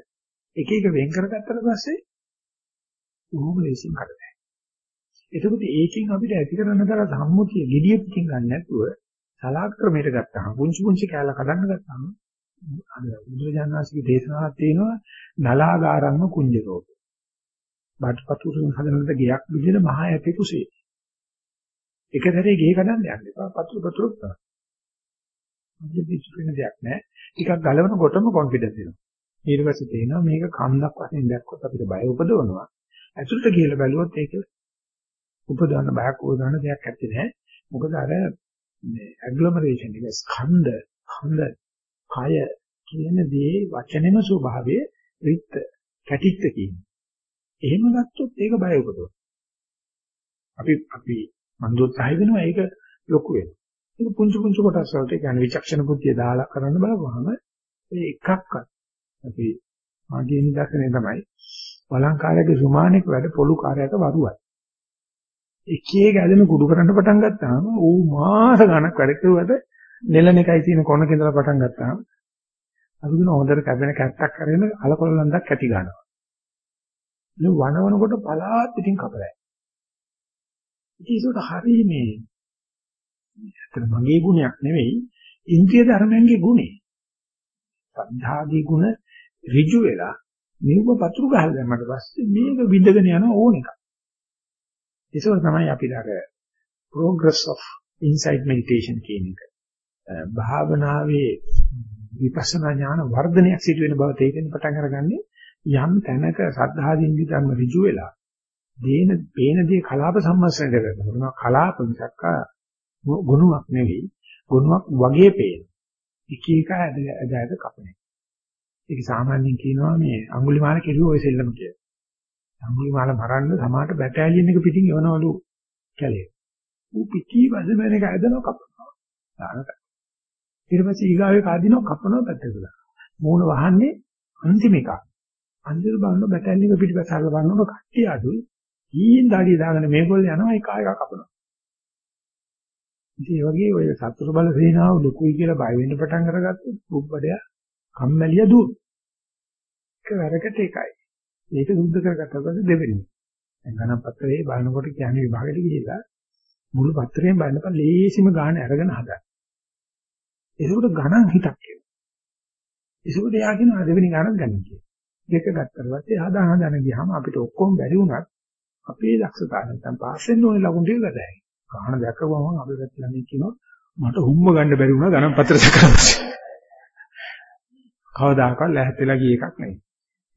A: එක එක වෙන් කරගත්තට පස්සේ උහුම ලේසින් හදලා. එතකොට ඒකෙන් අපිට ඇති කරන්න තර සම්මුතිය gediya පිටින් ගන්න නැතුව සලාක් ක්‍රමයට ගත්තාම පුංචි පුංචි කැලලා කඩන්න ගත්තාම අද බුදුරජාණන්සේගේ දේශනාවක් තියෙනවා නලාගාරම්ම කුංජරෝග. බාටපතුරුන් හදනකොට ගයක් විදිහට මහා ඇතේ කුසේ. එකතරේ ගේ කඩන්න යන්න එපා. පතුරු පතුරු තමයි. මොකද පිටු වෙන දෙයක් නැහැ. ටිකක් ගලවනකොටම කොන්ෆිඩන්ස් එනවා. ඊට පස්සේ තේනවා මේක කන්දක් වශයෙන් දැක්කොත් අපිට බය උපදවනවා. ඇතුළට ගිහලා බැලුවොත් ඒක උපදවන්න බයක් උපදවන්න දෙයක් නැත්තේ නෑ. මොකද අර මේ ඇග්ලොමරේෂන් එක ස්කන්ධ ඛණ්ඩ කය කියන දේ වචනෙම ස්වභාවයේ රිත් කැටිත්ත කියන්නේ. එහෙම ගත්තොත් ඒක බය උපදවන. අපි අපි මන්දෝත්සාහය වෙනවා ඒක ලොකු වෙනවා. ඒක පුංචි පුංචි කොටස් වලට කියන්නේ විචක්ෂණ බුද්ධිය දාලා කරන්න බලපුවාම ඒ එකක්වත් අපි මාගේ නිදර්ශනය තමයි වළංකාරයේ සුමානෙක වැඩ පොළු කාර්යයක වරුවයි. එක එක ඇදෙන කුඩු කරන්න පටන් ගත්තාම ඌ මාස ගණක් වැඩ කරුවට නෙලන එකයි තියෙන කොනක ඉඳලා පටන් ගත්තාම අපි කියන හොඳට කැපෙන කැත්තක් කරගෙන අලකොල්ලන්දක් කැටි ගන්නවා. මේ වනවනකොට පලාත් පිටින් කපලයි. ඉතින් ඒක හරි මේ ඇත්තට මගේ ගුණයක් නෙවෙයි ඉන්ද්‍රිය ධර්මයන්ගේ ගුණේ. සද්ධාගේ ගුණ ඍජු වෙලා මේව පතුරු ගහලා දැම්මට පස්සේ මේක විඳගෙන යන ඕන එකක්. ඒක තමයි අපි ළඟ progress of insight meditation කියන එක. භාවනාවේ විපස්සනා ඥාන වර්ධනයක් සිදු වෙන බව තේරෙන්න පටන් අරගන්නේ යම් තැනක සද්ධාදීන් විතරම ඍජු වෙලා දේන පේන දේ කලාප සම්මස්නයට කරනවා. කලාප මිසක් ගුණයක් නෙවෙයි. ගුණයක් වගේ පේන. එක එක ඇද ඇද කපන. ඒක සාමාන්‍යයෙන් කියනවා මේ අඟුලිමාල කෙරුව ඔය සෙල්ලම කියලා. අඟුලිමාල මරන්න සමාට බැටාලියන් එක පිටින් එවනවලු කැලේ. ඌ පිටි වදමන එක ඇදනවා කපනවා. දානක. ඊට පස්සේ ඊගාවේ කාදිනව කපනවා පැත්තට. මූණ වහන්නේ අන්තිම එක. අන්තිම බලන බැටාලියන් එක පිටිපස්ස අල්ල බලනකොට කට්ටිය අඩුයි. ඊයින් දාඩිය දාගෙන මේගොල්ලෝ යනවා එක එක කපනවා. ඉතින් ඒ වගේ ඔය සතුරු බල සේනාව ලොකුයි කියලා බය වෙන්න පටන් අරගත්තොත් බුබ්බඩයා කම්මැලිය දුවන. එක වැරකට එකයි. ඒක සුද්ධ කරගත්තා පස්සේ දෙවෙනි. දැන් ගණන් පත්‍රයේ බලනකොට කියන්නේ විභාගෙට ගිහිලා මුළු පත්‍රයෙන් බලනකොට ලේසිම ගාන අරගෙන හදන්න. ඒකට ගණන් හිතක් කියනවා. ඒකට එයා කියනවා දෙවෙනි ගණන් ගන්න කියලා. දෙක ගත්තට පස්සේ ආදාන දන ගියාම අපිට ඔක්කොම බැරි වුණත් අපේ දක්ෂතාවය නැත්නම් පාස් වෙන්න ඕනේ ලකුණු ටික ගතයි. ගාන දැක්කම අපි පැත්තට ළමයි කියනවා මට හුම්ම ගන්න බැරි වුණා ගණන් පත්‍ර සකරන්න. කවදාකවත් ලැහැත්තිලා ගිය එකක් නෙවෙයි.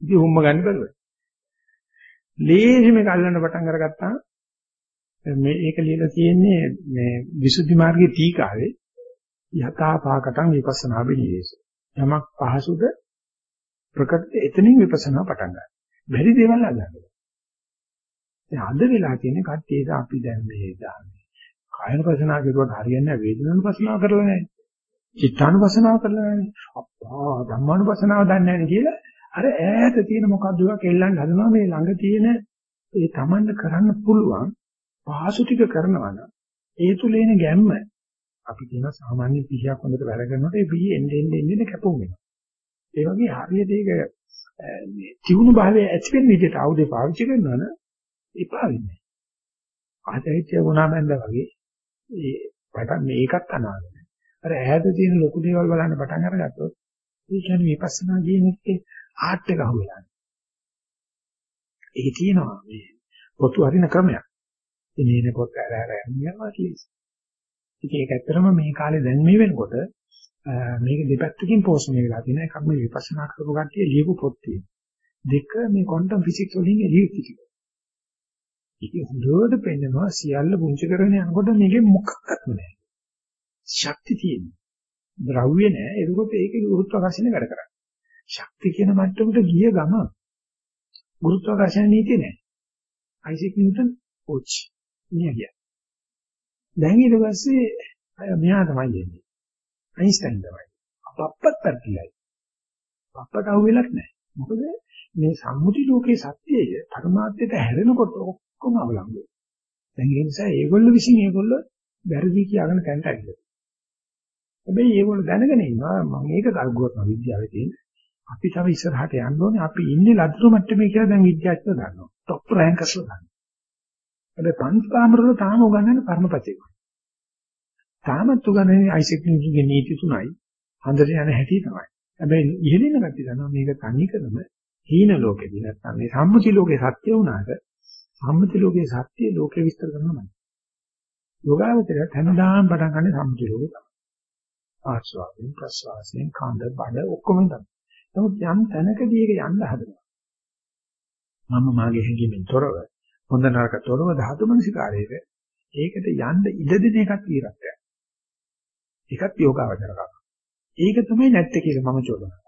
A: ඉතින් හුම්ම ගන්න බැරුව. ලේසි මේක අල්ලන්න පටන් අරගත්තා මේ ඒක ලියලා තියෙන්නේ මේ විසුද්ධි මාර්ගයේ තීකාවේ යථා පාකටන් විපස්සනා බිනියේස. යමක් පහසුද ප්‍රකට එතනින් විපස්සනා පටන් ගන්නවා. බැරි දේවල් අල්ලන්න. දැන් අද වෙලා තියෙන කට්ටියට අපි දැන් මේ දාන්නේ. කායන පසනාව කරුවට හරියන්නේ නැහැ වේදනාන පසනාව කරලා නැහැ. චිත්තානුපසනාව කරලා නැහැ. අප්පා ධම්මානුපසනාව දන්නේ නැහැ කියලා අර ඈත තියෙන මොකද්ද එකක් එල්ලන්න හදනවා මේ ළඟ තියෙන ඒ Tamanne කරන්න පුළුවන් පහසු ටික කරනවා නම් ඒ තුල එන ගැම්ම අපි කියන සාමාන්‍ය පිහියක් හොඳට වැඩ කරනකොට ඒ පිහි එන්න එන්න එන්න කැපුම් වෙනවා. ඒ වගේ හරියට ඒක මේ තියුණු භාවයේ ඇති වෙන විදිහට ආයුධය පාවිච්චි කරනවා නම් එපා වෙන්නේ. ආදෛත්‍ය වුණා මන්ද වගේ ඒ පටන් මේකත් අනාගතයි. අර ඈත තියෙන ලොකු දේවල් බලන්න පටන් අරගත්තොත් ඒ කියන්නේ විපස්සනා කියන එකේ ආර්ට් එක අහුවෙලා. ඒක තියෙනවා මේ පොතු අරින ක්‍රමයක්. ඉනේන පොත් අර අර යනවා කියලා. ඉතින් ඒක ඇත්තටම මේ කාලේ දැන් මේ වෙනකොට මේක දෙපැත්තකින් පෝෂණය වෙලා තියෙන එකක් මේ විපස්සනා කරපු කට්ටිය ලියපු පොත් තියෙනවා. දෙක මේ ක්වොන්ටම් ෆිසික්ස් වලින් එළියට ටික. ඉතින් හොඳට පෙන්නනවා සියල්ල පුංචි කරගෙන යනකොට මේකේ මොකක්වත්ම නැහැ. ශක්තිය තියෙනවා. ද්‍රව්‍ය නැහැ. ඒකකොට ඒකේ ගුරුත්වාකර්ෂණය වැඩ කරන්නේ. ශක්තිය කියන මට්ටමට ගිය ගම ගුරුත්වාකර්ෂණ නීතිය නැහැ. අයිසෙක් නිව්ටන් ඔච් මිය ගියා. දැන් ඊට පස්සේ මෙහා තමයි එන්නේ. අයින්ස්ටයින් තමයි. අපප්පත් පැතිලයි. අප්පට අහුවෙලක් නැහැ. මොකද මේ සම්මුති ලෝකයේ සත්‍යය පරමාර්ථයට හැරෙනකොට ඔක්කොම අවලංගුයි. දැන් ඒ නිසා ඒගොල්ලෝ විසින් ඒගොල්ලෝ වැරදි කියගෙන තැනට ඇවිල්ලා. හැබැයි ඒගොල්ලෝ දැනගෙන ඉන්නවා මම මේක කල්ගුවත්ම විද්‍යාවේ තියෙන. අපි තව ඉස්සරහට යන්න ඕනේ. අපි ඉන්නේ ලදරු මට්ටමේ කියලා දැන් විද්‍යාඥයෝ දන්නවා. টොප් රෑන්කර්ස්ලා දන්නවා. හැබැයි පන්ති කාමරවල තාම උගන්වන්නේ පරමපතේ. තාමත් උගන්වන්නේ අයිසෙක් නිව්ටන්ගේ නීති තුනයි. හන්දට යන හැටි තමයි. හැබැයි ඉහළින් කට්ටිය දන්නවා මේක තනි කරම හීන ලෝකෙදී නැත්නම් මේ සම්මුති ලෝකේ සත්‍ය වුණාට සම්මුති ලෝකේ සත්‍ය ලෝකේ විස්තර කරනවා. යෝගාවචරය හැමදාම පටන් ගන්න සම්මුති ලෝකේ තමයි. ආස්වාදයෙන් ප්‍රසවාසයෙන් කඳ බඩ ඔක්කොම තමයි. නමුත් යම් තැනකදී ඒක යන්න හදනවා. මම මාගේ හැඟීමෙන් තොරව හොඳ නරක තොරව ධාතු මනසිකාරයේ ඒකට යන්න ඉඩ දෙන එකක් විරක්කය. ඒකත් යෝගාවචරකම. ඒක තමයි නැත්තේ කියලා මම චෝදනා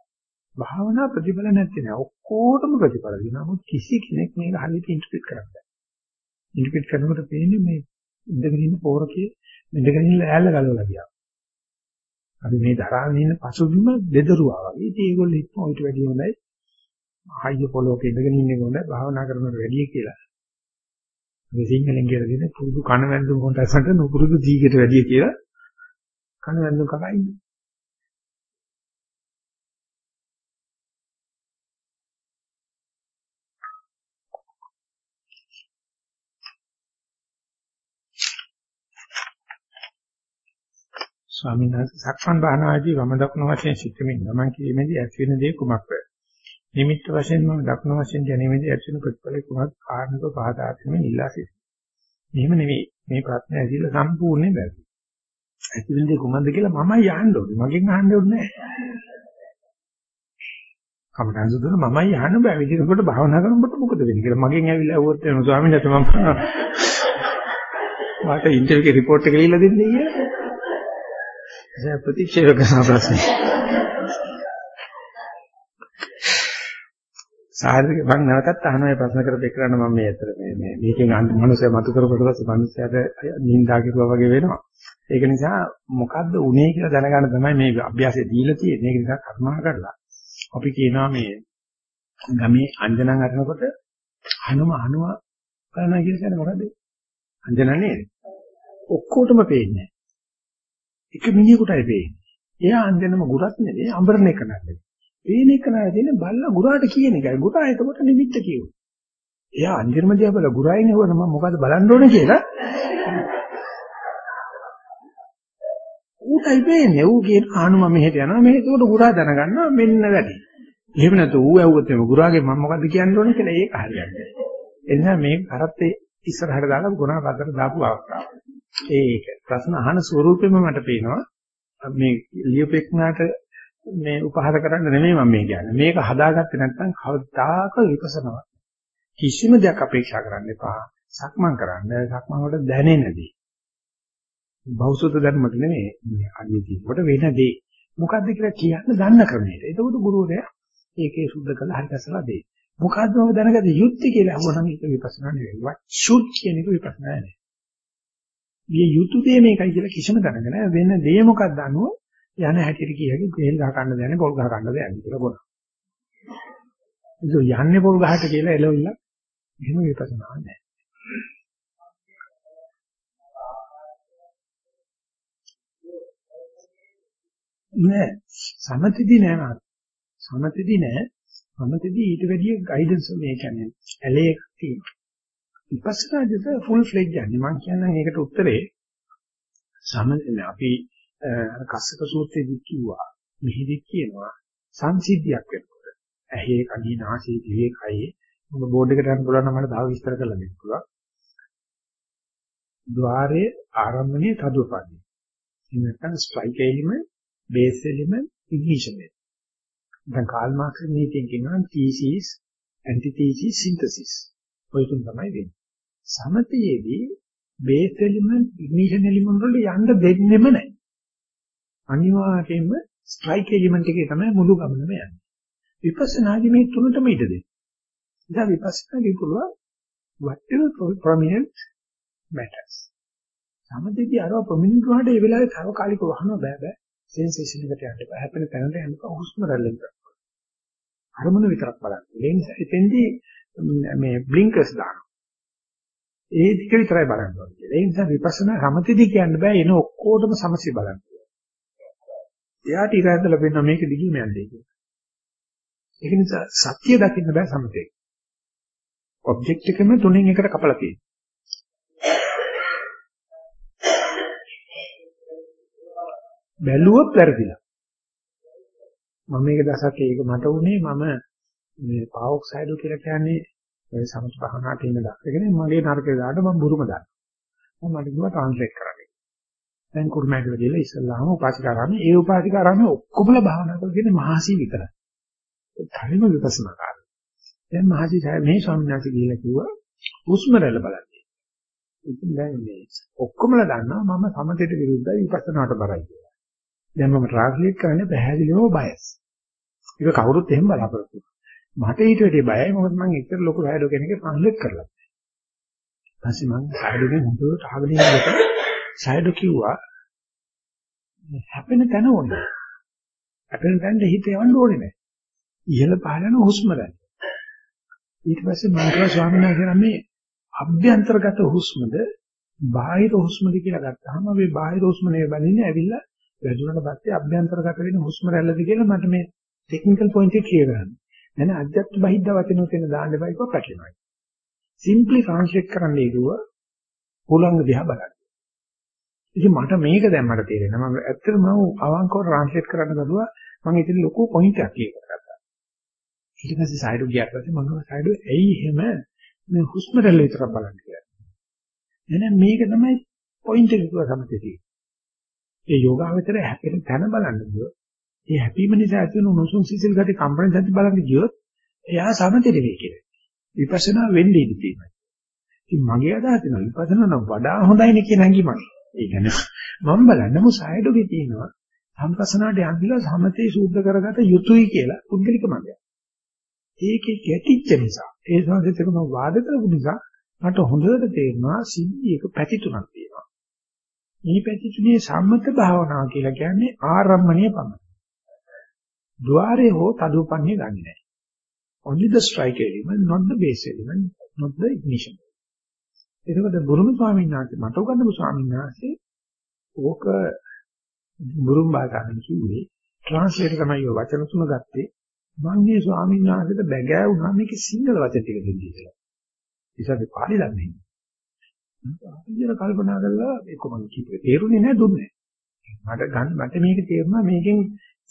A: භාවනා ප්‍රතිඵල නැත්තේ නෑ. ඔක්කොටම ප්‍රතිඵල දෙනවා. නමුත් කිසි කෙනෙක් මේක හරියට ඉන්ටර්ප්‍රිට් කරන්න බෑ. ඉන්ටර්ප්‍රිට් කරනකොට පේන්නේ මේ ඉඳගෙන ඉන්න පෝරකේ ඉඳගෙන ඉන්න ඈල්ල ගලවලා ගියා. අපි මේ දරාගෙන ඉන්න පසුබිම දෙදරුවා වගේ. ඉතින් ඒගොල්ලෝ හිතන ඔයිට වැඩිය හොඳයි. හයිය පොලෝක ඉඳගෙන ඉන්නේ හොඳයි භාවනා කරනකොට වැඩිය කියලා. මේ සිංහලෙන් කියලා දෙන්නේ පුරුදු කන වැන්දුම් කොටසට නුපුරුදු දීගට වැඩිය කියලා කන වැන්දුම් කකා ඉන්නේ. ස්වාමීන් වහන්සේ සක්මන් භාවනාදී වම දකුණු වශයෙන් සිටමින් ගමන් කිරීමේදී ඇති වෙන දේ කුමක්ද? නිමිත්ත වශයෙන් මම දකුණු වශයෙන් ගැනීමේදී ඇති වෙන ප්‍රතිඵල කුමක් කාරණක පහදා දෙමින් ඉල්ලා සිටිනවා. මෙහෙම නෙවෙයි මේ ප්‍රශ්නේ ඇහිලා සම්පූර්ණයෙන් වැරදි. ඇති වෙන දේ කුමක්ද කියලා මමයි අහන්න ඕනේ. මගෙන් අහන්න ඕනේ නැහැ. කමටහන් සුදුන මමයි අහන්න බෑ. විදිහකට භාවනා කරනකොට මොකද වෙන්නේ කියලා මගෙන් ඇවිල්ලා ඇහුවොත් එනවා ස්වාමීන් වහන්සේ මම මට ඉන්ටර්වියු එකේ report එක ලියලා දෙන්නේ කියලා. දැන් ප්‍රතික්ෂේප කරන ප්‍රශ්නේ. සාහිත්‍ය මම නැවතත් අහන මේ ප්‍රශ්න කරපෙන්න මම මේ ඇතර මේ මේ මේකෙන් මනුස්සය මතු කරපුවට පස්සේ මනුස්සයාට නින්දා කිරුවා වගේ වෙනවා. ඒක නිසා මොකද්ද උනේ කියලා දැනගන්න තමයි මේ අභ්‍යාසය දීලා තියෙන්නේ. ඒක නිසා කර්මා කරලා. අපි කියනවා මේ ගමේ අංජනන් අරනකොට හනුම හනුව කරනවා කියන මොකද්ද? අංජනන් නේද? ඔක්කොටම පේන්නේ එක මිනිහෙකුටයි පේන්නේ. එයා අන්දනම ගුරත් නෙවෙයි අඹරන එක නෙවෙයි. පේන එක නෙවෙයි බල්ලා ගුරාට කියන එකයි. ගුරා එතකොට නිමිත්ත කියනවා. එයා අන්තිම දිහා බල ගුරායින් හවර මම මොකද බලන්න ඕනේ කියලා. ඌටයි පේන්නේ. ඌ කියන ආනුම මෙහෙට යනවා. මෙහෙ එතකොට ගුරා දැනගන්නවා මෙන්න වැඩි. එහෙම නැතු ඌ ඇහුවොත් එම ගුරාගේ මම මොකද්ද කියන්න ඕනේ කියලා ඒක හරියන්නේ. එනිසා මේ කරත්තේ ඉස්සරහට දාලා ගුණා පදට දාපු අවස්ථාව. ඒක ප්‍රශ්න අහන ස්වරූපෙම මට පේනවා මේ ලියුපෙක්නාට මේ උපහාර කරන්න නෙමෙයි මම මේ කියන්නේ. මේක හදාගත්තේ නැත්නම් කවදාක විකසනවා. කිසිම දෙයක් අපේක්ෂා කරන්න එපා. සක්මන් කරන්න. සක්මන් වලට දැනෙන්නේ. බෞසුත ධර්මයට නෙමෙයි අනිතිකොට වෙන දේ. මොකද්ද කියලා කියන්න දන්න ක්‍රමයට. එතකොට ගුරුවරයා ඒකේ සුද්ධ කළා හරි දැසලා දෙයි. මොකද්ද මම දැනගත්තේ යුක්ති කියලා අහුවනම් ඒක විපස්සනා නෙවෙයි. වත් ෂුඩ් කියන එක විපස්සනා නෙවෙයි. විය යුතු දේ මේකයි කියලා කිසිම දැනග නැහැ. වෙන දේ මොකක්ද අනුව යන හැටියට කියහකි තෙල් ගහ ගන්න දෙන්නේ පොල් ගහ ගන්න දෙන්නේ කියලා බොන. ඒක යන්නේ පොල් ගහට කියලා එළවිල්ල එහෙම විපස්සනා නැහැ. නෑ සමතෙදි නෑ නාත් සමතෙදි නෑ සමතෙදි ඊට වැඩිය ගයිඩන්ස් මේ කියන්නේ ඇලේ එකක් තියෙනවා විපස්සනාදීද ෆුල් ෆ්ලෙජ් යන්නේ මම කියන්නේ ඒකට උත්තරේ සම අපි අර කස්සක සූත්‍රයේදී කිව්වා මෙහිදී කියනවා සංසිද්ධියක් වෙනකොට ඇහි කඩී නාසයේ දිවේ කයේ මොකද බෝඩ් එකට යන්න පුළුවන් නම් මට තව විස්තර කරලා දෙන්න පුළුවන්. ద్వාරයේ ආරම්භණයේ තදුපදී. එහෙම නැත්නම් strike element, base element, ignition element. දැන් කාල් මාක්ස් නීතියෙන් කියනවා thesis, antithesis, synthesis. ඔය තුන තමයි වෙන්නේ. සමතයේදී බේස් එලිමන්ට්, ඉග්නිෂන් එලිමන්ට් වල යන්න දෙන්නෙම නැහැ. අනිවාර්යයෙන්ම ස්ට්‍රයික් එලිමන්ට් එකේ තමයි මුළු ගමනම යන්නේ. විපස්සනාදී මේ තුනටම ඉඩ දෙන්න. ඉතින් විපස්සනාදී පුළුවන් whatever prominent matters. සමතේදී අරව ප්‍රොමිනන්ට් වුණාට ඒ වෙලාවේ తాවකාලික වහනවා බෑ බෑ. සෙන්සේෂන් එකට යන්න බෑ. හැපෙන තැනට යන්න බෑ. හුස්ම රැල්ලෙන් කරනවා. අරමුණ විතරක් බලන්න. ඒ නිසා එතෙන්දී මේ බ්ලින්කර්ස් දානවා. ඒ දික විතරයි බලන්න ඕනේ. ඒ නිසා විපස්සනා සමතේදී කියන්න බෑ. එන ඔක්කොටම සමසිය බලන්න. එයාට ඉර ඇඳලා පෙන්නන මේක දිගින් යන්නේ කියලා. ඒක නිසා සත්‍ය දකින්න බෑ සමතේ. ඔබ්ජෙක්ට් එකම තුනෙන් එකට කපලා තියෙනවා. බැලුවොත් වැරදිලා. මම මේක දැසක් ඒක මට උනේ මම මේ පාවොක්සයිඩ් කියලා කියන්නේ ඒ සමථ භාවනාවට ඉන්න දක්කගෙන මගේ නරකේ දාට මම බුරුම දානවා. මම මට කිව්වා ට්‍රාන්ස්ලේට් කරන්න. දැන් කුරුමෑගල ගිහලා ඉස්සල්ලාම උපාසිකාරාමේ ඒ උපාසිකාරාමේ ඔක්කොමලා භාවනා කරලා කියන්නේ මහසී විතරයි. ධර්ම විපස්සනා කාර්ය. දැන් මහසී සාහේ මේ ස්වාමීන් වහන්සේ ගිහලා කිව්වා හුස්ම රැල්ල බලන්න. ඉතින් දැන් මේ ඔක්කොමලා දන්නවා මම සමතේට විරුද්ධයි විපස්සනාට බරයි කියලා. දැන් මම ට්‍රාන්ස්ලේට් කරන්නේ පැහැදිලිවම බයස්. ඒක කවුරුත් එහෙම බලාපොරොත්තු මට ඊට වැඩිය බයයි මොකද මම එච්චර ලොකු සයිඩෝ කෙනෙක් ට්‍රාන්ස්ලේට් කරලා. ඊපස්සේ මම සයිඩෝගෙන් හොඳට අහගෙන ඉන්නකොට සයිඩෝ කිව්වා හැපෙන තැන ඕනේ. හැපෙන තැනට හිත යවන්න ඕනේ නැහැ. ඉහළ පහළන හුස්ම ගන්න. ඊට පස්සේ මම කිව්වා ස්වාමීන් වහන්සේ මේ අභ්‍යන්තරගත හුස්මද බාහිර හුස්මද කියලා ගත්තාම මේ බාහිර හුස්ම නේ බලන්නේ ඇවිල්ලා වැදුනට පස්සේ අභ්‍යන්තරගත වෙන හුස්ම රැල්ලද කියලා මට මේ ටෙක්නිකල් පොයින්ට් එක ක්ලියර් කරන්න. නැන අධ්‍යාත්ම බහිද්ද වචනෝ කියන දාන්න බයි කෝ පැටලෙනවා. සිම්ප්ලි ට්‍රාන්ස්ලේට් කරන්න ඉරුව පුලංග දිහා බලන්න. ඉතින් මට මේක දැන් මට තේරෙනවා මම ඇත්තටම අවංකව ට්‍රාන්ස්ලේට් කරන්න ගලුවා මම ඉතින් ලොකු පොයින්ට් එකක් කියනවා. ඊට පස්සේ සයිඩු ගියාට පස්සේ මම සයිඩු ඇයි එහෙම මේ හුස්ම රැල්ල විතරක් බලන්න කියලා. එහෙනම් මේක තමයි පොයින්ට් එක කියලා සමතේදී. ඒ යෝගාවචරය හැපෙන තැන බලන්න ගියොත් ඒ හැපීම නිසා ඇති වෙන උණුසුම් සිසිල් ගති කම්පන සති බලන්න ගියොත් එයා සමතේ වෙයි කියලා. විපස්සනා වෙන්නේ ඉඳී තියෙනවා. ඉතින් මගේ අදහස තියෙනවා විපස්සනා නම් වඩා හොඳයි නේ කියන හැඟීමක්. ඒ කියන්නේ මම බලන්න මු සායඩෝගේ තියෙනවා සම්පස්සනාට යන්දිලා සමතේ සූද්ධ කරගත යුතුයි කියලා පුද්ගලික මතයක්. ඒකේ ගැටිච්ච නිසා ඒ සංසිතක මම වාද කරපු නිසා මට හොඳට තේරෙනවා සිද්ධියක පැති තුනක් තියෙනවා. මේ පැති තුනේ සම්මත භාවනාව කියලා කියන්නේ ආරම්මණය පමණයි. ద్వාරේ හෝ තදුපන්නේ ගන්නේ නැහැ. only the strike element not the base element not the ignition. එතකොට බුරුම ස්වාමීන් වහන්සේ මට උගන්වපු ස්වාමීන් වහන්සේ ඕක බුරුම් භාෂාවෙන් කිව්වේ ට්‍රාන්ස්ලේටර් තමයි ඔය වචන තුන ගත්තේ මම මේ ස්වාමීන් වහන්සේට බැගෑ වුණා මේකේ සිංහල වචන ටික දෙන්න කියලා. ඉතින් පාලි දන්නේ නැහැ. කල්පනා කරලා ඒක මම කිව්වේ තේරුනේ නැහැ දුන්නේ. මට ගන්න මට මේක තේරුණා මේකෙන්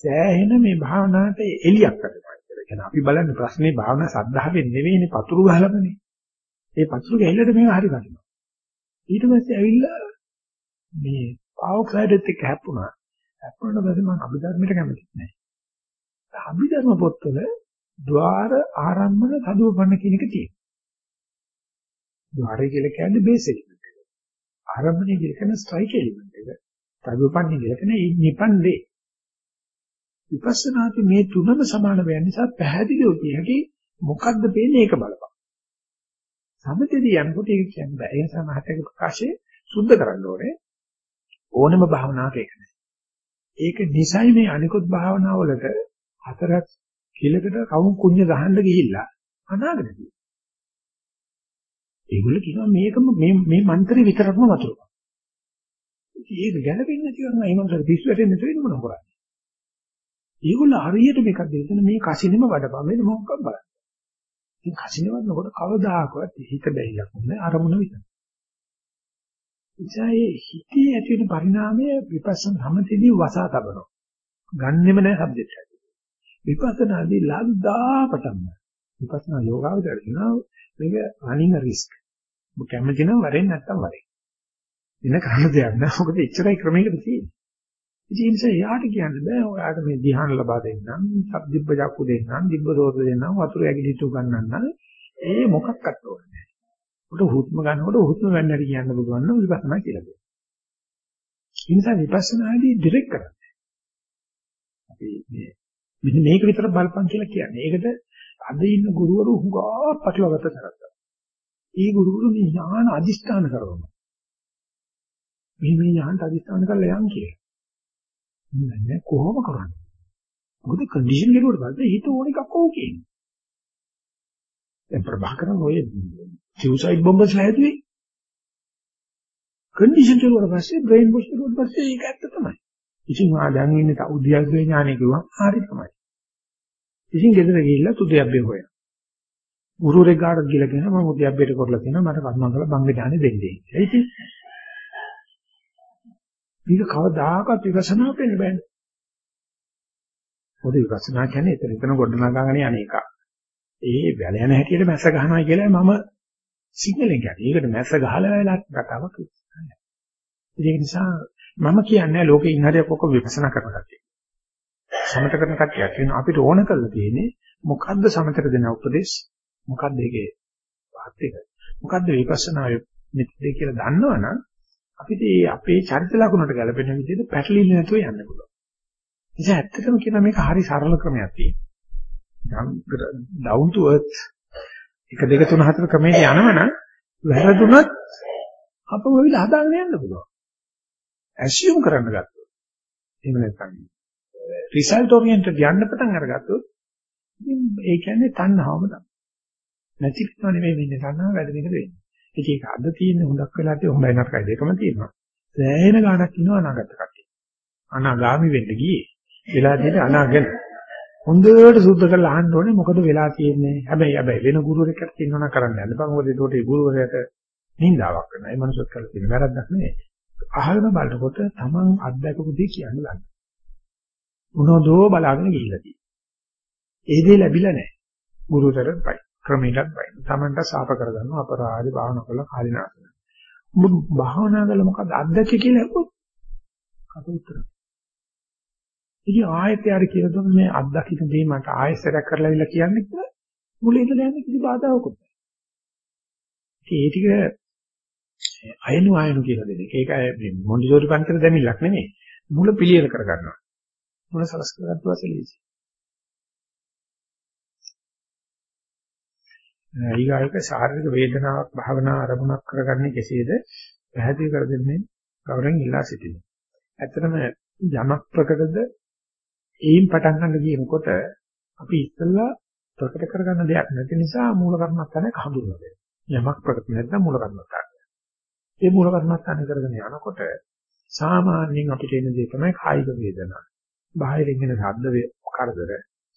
A: සෑහෙන මේ භාවනාවට එළියක් අරනවා කියලා. කියන්නේ අපි බලන්නේ ප්‍රශ්නේ භාවනා සද්ධාවෙන් නෙවෙයිනේ පතුරු ගහලානේ. ඒ පතුරු ගහලට මේව හරි ගන්නවා. ඊට පස්සේ ඇවිල්ලා මේ පාවොක්සයිඩ්ත් එක්ක හැප්පුණා. හැප්පුණාට පස්සේ මම අභිධර්මයට කැමති නැහැ. අභිධර්ම පොත්වල ద్వාර ආරම්භන සදුවපන්න කියන එක තියෙනවා. ద్వාරය කියලා කියන්නේ බේස් එලිමන්ට් එක. ආරම්භණය කියලා කියන්නේ ස්ට්‍රයික් එලිමන්ට් එක. සදුවපන්න කියලා කියන්නේ නිපන්දේ. විපස්සනාති මේ තුනම සමාන වෙන නිසා පැහැදිලිව කියකි මොකද්ද පේන්නේ ඒක බලපන්. සමතේදී යනකොට ඒක කියන්න බෑ. ඒ නිසා මහත්කේ ප්‍රකාශය සුද්ධ කරන්න ඕනේ. ඕනෙම භාවනාවක ඒක නෑ. ඒක නිසයි මේ අනිකුත් භාවනාවලට හතරක් කිලකට කවුම් කුඤ්ඤ ගහන්න ගිහිල්ලා අනාගතදී. ඒගොල්ලෝ කියනවා මේකම මේ මේ මන්ත්‍රේ විතරක්ම වතුරපන්. ඒක ගැලපෙන්නේ නැති වුණා. ඒ මන්ත්‍රේ පිස්සු වැටෙන්නේ නැතුව ඉන්න මොන කරන්නේ? ඒගොල්ලෝ හරියට මේකක් දෙන්න මේ කසිනෙම වඩපන් වෙන මොකක්ද බලන්න. ඉතින් කසිනවන්නකොට කවදාකවත් හිත බැහැලා කොහොමද අරමුණ විතර. ඉතින් හිතේ ඇති වෙන පරිණාමය විපස්සනා සමතේදී වසා තබනවා. ගන්නෙම නැහැ සබ්ජෙක්ට් එක. විපස්සනාදී ලද්දාපටම විපස්සනා යෝගාවචර කියනවා මේක running a risk. ඔබ කැමති නම් වරෙන් නැත්තම් වරෙන්. වෙන කරන්න දෙයක් නෑ. මොකද එච්චරයි ක්‍රමයකට තියෙන්නේ. ඉතින් ඒ නිසා යාට කියන්න බෑ ඔයාට මේ ධ්‍යාන ලබා දෙන්නම්, සබ්දිබ්බ චක්කු දෙන්නම්, දිබ්බ දෝත දෙන්නම්, වතුර ඇගිලිතු ගන්නන්න. ඒ මොකක්වත් ඕනේ නෑ. උට හුස්ම ගන්නකොට හුස්ම ගන්න හැටි කියන්න පුළුවන් නම් විපස්සනා කියලා කියනවා. ඒ නිසා විපස්සනාදී ඩිරෙක්ට් කරන්නේ. අපි මේ මෙන්න මේක විතර බලපං කියලා කියන්නේ. ඒකට අද ඉන්න ගුරුවරු හුඟා පටලවගත්ත තරක්. ඒ ගුරුවරු මේ ඥාන අදිස්ථාන කරනවා. මේ මේ ඥාන අදිස්ථාන කරලා යන් කියලා. නෑ කොහොම කරන්නේ? මොකද කන්ඩිෂන් කෙරුවට පස්සේ හිත ඕන එකක් ඕකේ. දැන් ප්‍රභාකරන් ඔය සිව්සයිඩ් බොම්බස්ලා හැදුවේ. කන්ඩිෂන් කෙරුවට පස්සේ බ්‍රේන් වොෂ් කරුවට පස්සේ ඒක ඇත්ත තමයි. ඉතින් ආ දැන් ඉන්නේ තා උද්‍යප්පේ ඥානෙ කිව්වා හරි තමයි. ඉතින් ගෙදර ගිහිල්ලා උද්‍යප්පේ හොයන. ගුරුරෙක් ගාඩක් ගිහලා කියනවා මම උද්‍යප්පේට කරලා තියෙනවා මට කර්මංගල බංග ඥානෙ දෙන්නේ. ඒ ඉතින් මේක කවදාකවත් විපස්සනා වෙන්න බෑනේ. මොකද විපස්සනා කියන්නේ එතන එතන ගොඩනගාගෙන යන එක. ඒ වැල යන හැටියට මැස්ස ගහනවා කියලා මම සිග්නල් එක කියන්නේ. ඒකට මැස්ස ගහලා වෙලා කතාවක් නෑ. ඒක නිසා මම කියන්නේ ලෝකේ ඉන්න හරියක් ඔක්කොම විපස්සනා කරන කට්ටිය. සමත කරන කට්ටියක් වෙන අපිට ඕන කරලා තියෙන්නේ මොකද්ද සමතට දෙන උපදේශ? මොකද්ද ඒකේ වාත් එක? මොකද්ද විපස්සනා මෙතෙද කියලා දන්නවනම් අපිට මේ අපේ චරිත ලක්ෂණයට ගැලපෙන විදිහට පැටලිලා නැතුව යන්න පුළුවන්. ඉතින් ඇත්තටම කියනවා මේක හරි සරල ක්‍රමයක් තියෙනවා. down to earth 1 2 3 4 ක්‍රමයට යනවනම් වැරදුනොත් අපව වෙලා හදාගෙන යන්න පුළුවන්. assume කරන්න ගත්තොත්. එහෙම නැත්නම් result oriented යන්න පටන් අරගත්තොත් ඒ කියන්නේ තණ්හාවම තමයි. නැති වෙනව නෙමෙයි වෙන්නේ තණ්හාව වැඩ දෙකට වෙන්නේ. ඒක අද තියෙන හොඳක් වෙලා තියෙන හොඳයි නරකයි දෙකම තියෙනවා. සෑහෙන ගාණක් ඉන්නවා අනාගත කට්ටිය. අනාගාමි වෙන්න ගියේ. වෙලා තියෙන අනාගත. හොඳට සුද්ධ කරලා අහන්න ඕනේ මොකද වෙලා තියෙන්නේ. හැබැයි හැබැයි වෙන ගුරුවරයෙක්ට ඉන්නවනම් කරන්න යන්න බං. මොකද ඒකට ඒ ගුරුවරයාට නින්දාවක් වෙනවා. ඒ මනුස්සත් කරලා තියෙන වැරද්දක් නෙවෙයි. අහගෙන බලනකොට Taman අත්දැකපු දේ කියන්න ගන්න. මොනෝදෝ බලාගෙන ගිහිල්ලා තියෙනවා. ඒ දේ ලැබිලා නැහැ. ගුරුවරට පයි. ක්‍රමයකට බයි. Tamanට සාප කරගන්නවා අපරාධ භාවනා කරලා කාලිනාසන. ඔබ භාවනා කළ මොකද අත්දැකේ කියලා අහුවොත් කට උත්තර. ඉතින් ආයෙත් යාර කියලා දුන්න මේ අත්දකින්න දේ මට ආයෙසරක් කරලා ඉල්ල කියන්නේ කියලා මුලින් ඉඳලා යන්නේ කිසි බාධාවකුත් නැහැ. ඒ ටික අයනු අයනු කියලා දෙන එක. ඒක මොන්ටිසෝරි පන්තිර දෙමිල්ලක් නෙමෙයි. මුල පිළියෙල කරගන්නවා. මුල සලස් කරගත්ත පස්සේ ලීසි. ඊගායක ශාරීරික වේදනාවක් භාවනා ආරමුණක් කරගන්නේ කෙසේද පැහැදිලි කර දෙන්නේ ගෞරවයෙන් ඉල්ලා සිටිනවා. ඇත්තටම යමක් ප්‍රකටද ඒයින් පටන් ගන්න කියනකොට අපි ඉස්සෙල්ලා ප්‍රකට කරගන්න දෙයක් නැති නිසා මූල කර්මස්ථානයක් හඳුන්වනවා. යමක් ප්‍රකට නැත්නම් මූල කර්මස්ථානය. ඒ මූල කර්මස්ථානය කරගෙන යනකොට සාමාන්‍යයෙන් අපිට එන දේ තමයි කායික වේදනා. බාහිරින් එන ශබ්ද කරදර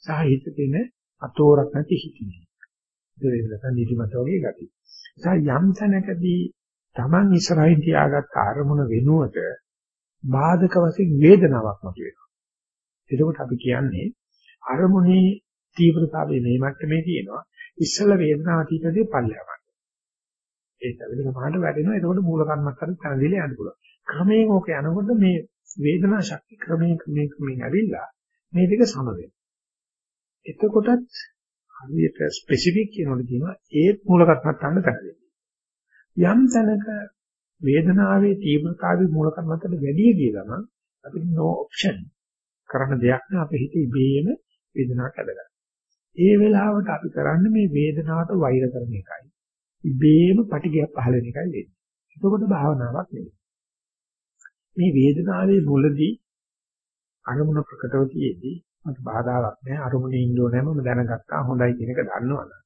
A: සහ හිතේ අතෝරක් නැති හිතිවිලි. දෙවෙනි නිදිමත වගේ ගති. නිසා යම් තැනකදී Taman ඉස්සරහින් තියාගත් අරමුණ වෙනුවට බාධක වශයෙන් වේදනාවක් මතුවෙනවා. එතකොට අපි කියන්නේ අරමුණේ තීව්‍රතාවය මේ මට්ටමේ තියෙනවා. ඉස්සල වේදනාව තීතදී පල්ලයක්. ඒක වෙන සමහරට වැඩෙනවා. එතකොට මූල කර්මස්තරත් තනදිලා යන්න පුළුවන්. ක්‍රමයෙන් ඕක යනකොට මේ වේදනා ශක්ති ක්‍රමයෙන් ක්‍රමයෙන් ක්‍රමයෙන් ඇවිල්ලා මේ දෙක සම වෙනවා. එතකොටත් හරියට ස්පෙસિෆික් කියනකොට කියනවා ඒත් මූල කර්මස්ථාන තැනදී. යම් තැනක වේදනාවේ තීව්‍රතාවයේ මූල කර්මස්ථානට වැඩි ගිය ගමන් අපිට no option කරන්න දෙයක් නෑ අපේ හිතේ ඉබේම වේදනාවක් ඇදගන්න. ඒ වෙලාවට අපි කරන්නේ මේ වේදනාවට වෛර කරන එකයි. ඉබේම පටිගයක් පහළ වෙන එකයි වෙන්නේ. එතකොට භාවනාවක් නෙවෙයි. මේ වේදනාවේ මුලදී අරමුණ ප්‍රකටව තියේදී මට බාධාවක් නැහැ අරමුණේ ඉන්න ඕනේ මම දැනගත්තා. හොඳයි කියන එක දන්නවනේ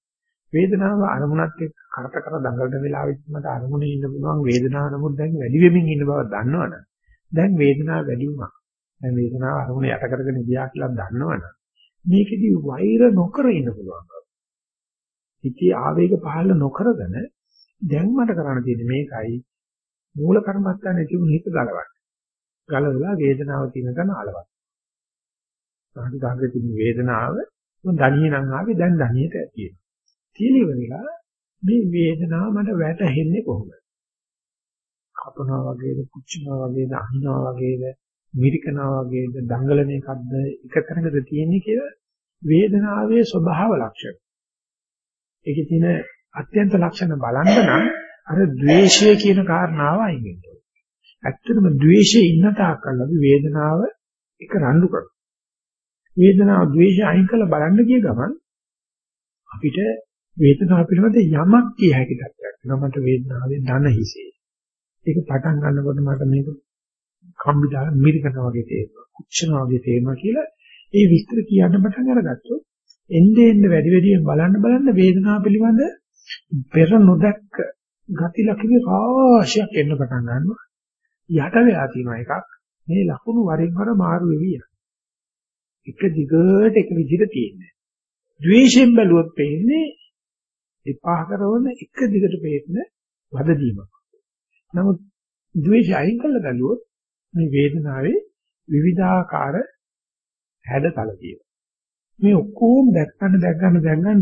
A: වේදනාව අරමුණත් එක්ක කරට කර දඟලන වෙලාවෙත් මට අරමුණේ ඉන්න පුළුවන්. වේදනාව නමුත් දැන් වැඩි වෙමින් ඉන්න බව දන්නවනේ දැන් වේදනාව වැඩි වුණා. දැන් වේදනාව අරමුණ යට කරගෙන ගියා කියලා දන්නවනේ මේකෙදි වෛර නොකර ඉන්න පුළුවන් ඉති ආවේග පහළ නොකරගෙන දැන් මට කරන්න තියෙන්නේ මේකයි. මූල කර්මස්ථානේ තිබුණ හිත ගලවන්න. ගලවලා වේදනාව තියෙන තැන අලවන්න. නාටිකාග්‍රේ තියෙන වේදනාව දණිය නම් ආවේ දැන් දණියට තියෙනවා. තියෙන ඉවරලා මේ වේදනාව මට වැටහෙන්නේ කොහොමද? කපනවා වගේද, පුච්චනවා වගේද, අහිනවා වගේද, මිරිකනවා වගේද, දඟලන එකක්ද එක තැනකද තියෙන්නේ කියලා වේදනාවේ ස්වභාව ලක්ෂණ. ඒකේ තියෙන අත්‍යන්ත ලක්ෂණ බලන්න නම් අර ද්වේෂය කියන කාරණාව අයින් වෙන්න ඕනේ. ඇත්තටම ද්වේෂයේ ඉන්න තාක්කල් අපි වේදනාව එක රණ්ඩු කරනවා. වේදනාව ද්වේෂය අයින් කරලා බලන්න ගිය ගමන් අපිට වේදනාව පිළිබඳ යමක් කිය හැකි තත්ත්වයක් වෙනවා. මට වේදනාවේ ධන හිසේ. ඒක පටන් ගන්නකොට මට මේක කම්බිදා මිරිකනවා වගේ තේරෙනවා. කුච්චනවා වගේ තේරෙනවා කියලා ඒ විස්තර කියන්න පටන් අරගත්තොත් එnde end වැඩි වැඩියෙන් බලන්න බලන්න වේදනාව පිළිබඳ පෙර නොදැක්ක ගති ලක්ෂණ රාශියක් එන්න පටන් ගන්නවා. යට වෙලා තියෙන එකක් මේ ලකුණු වරින් වර මාරු වෙවි යනවා. එක දිගට එක විදිහට තියෙන්නේ. ද්වේෂයෙන් බැලුවොත් පේන්නේ එපා කරන එක දිගට පේන වදදීමක්. නමුත් ද්වේෂය අයින් කළා බැලුවොත් මේ වේදනාවේ විවිධාකාර හැඩතල තියෙනවා. මේ ඔක්කොම දැක්කන්න දැක්කන්න දැක්කන්න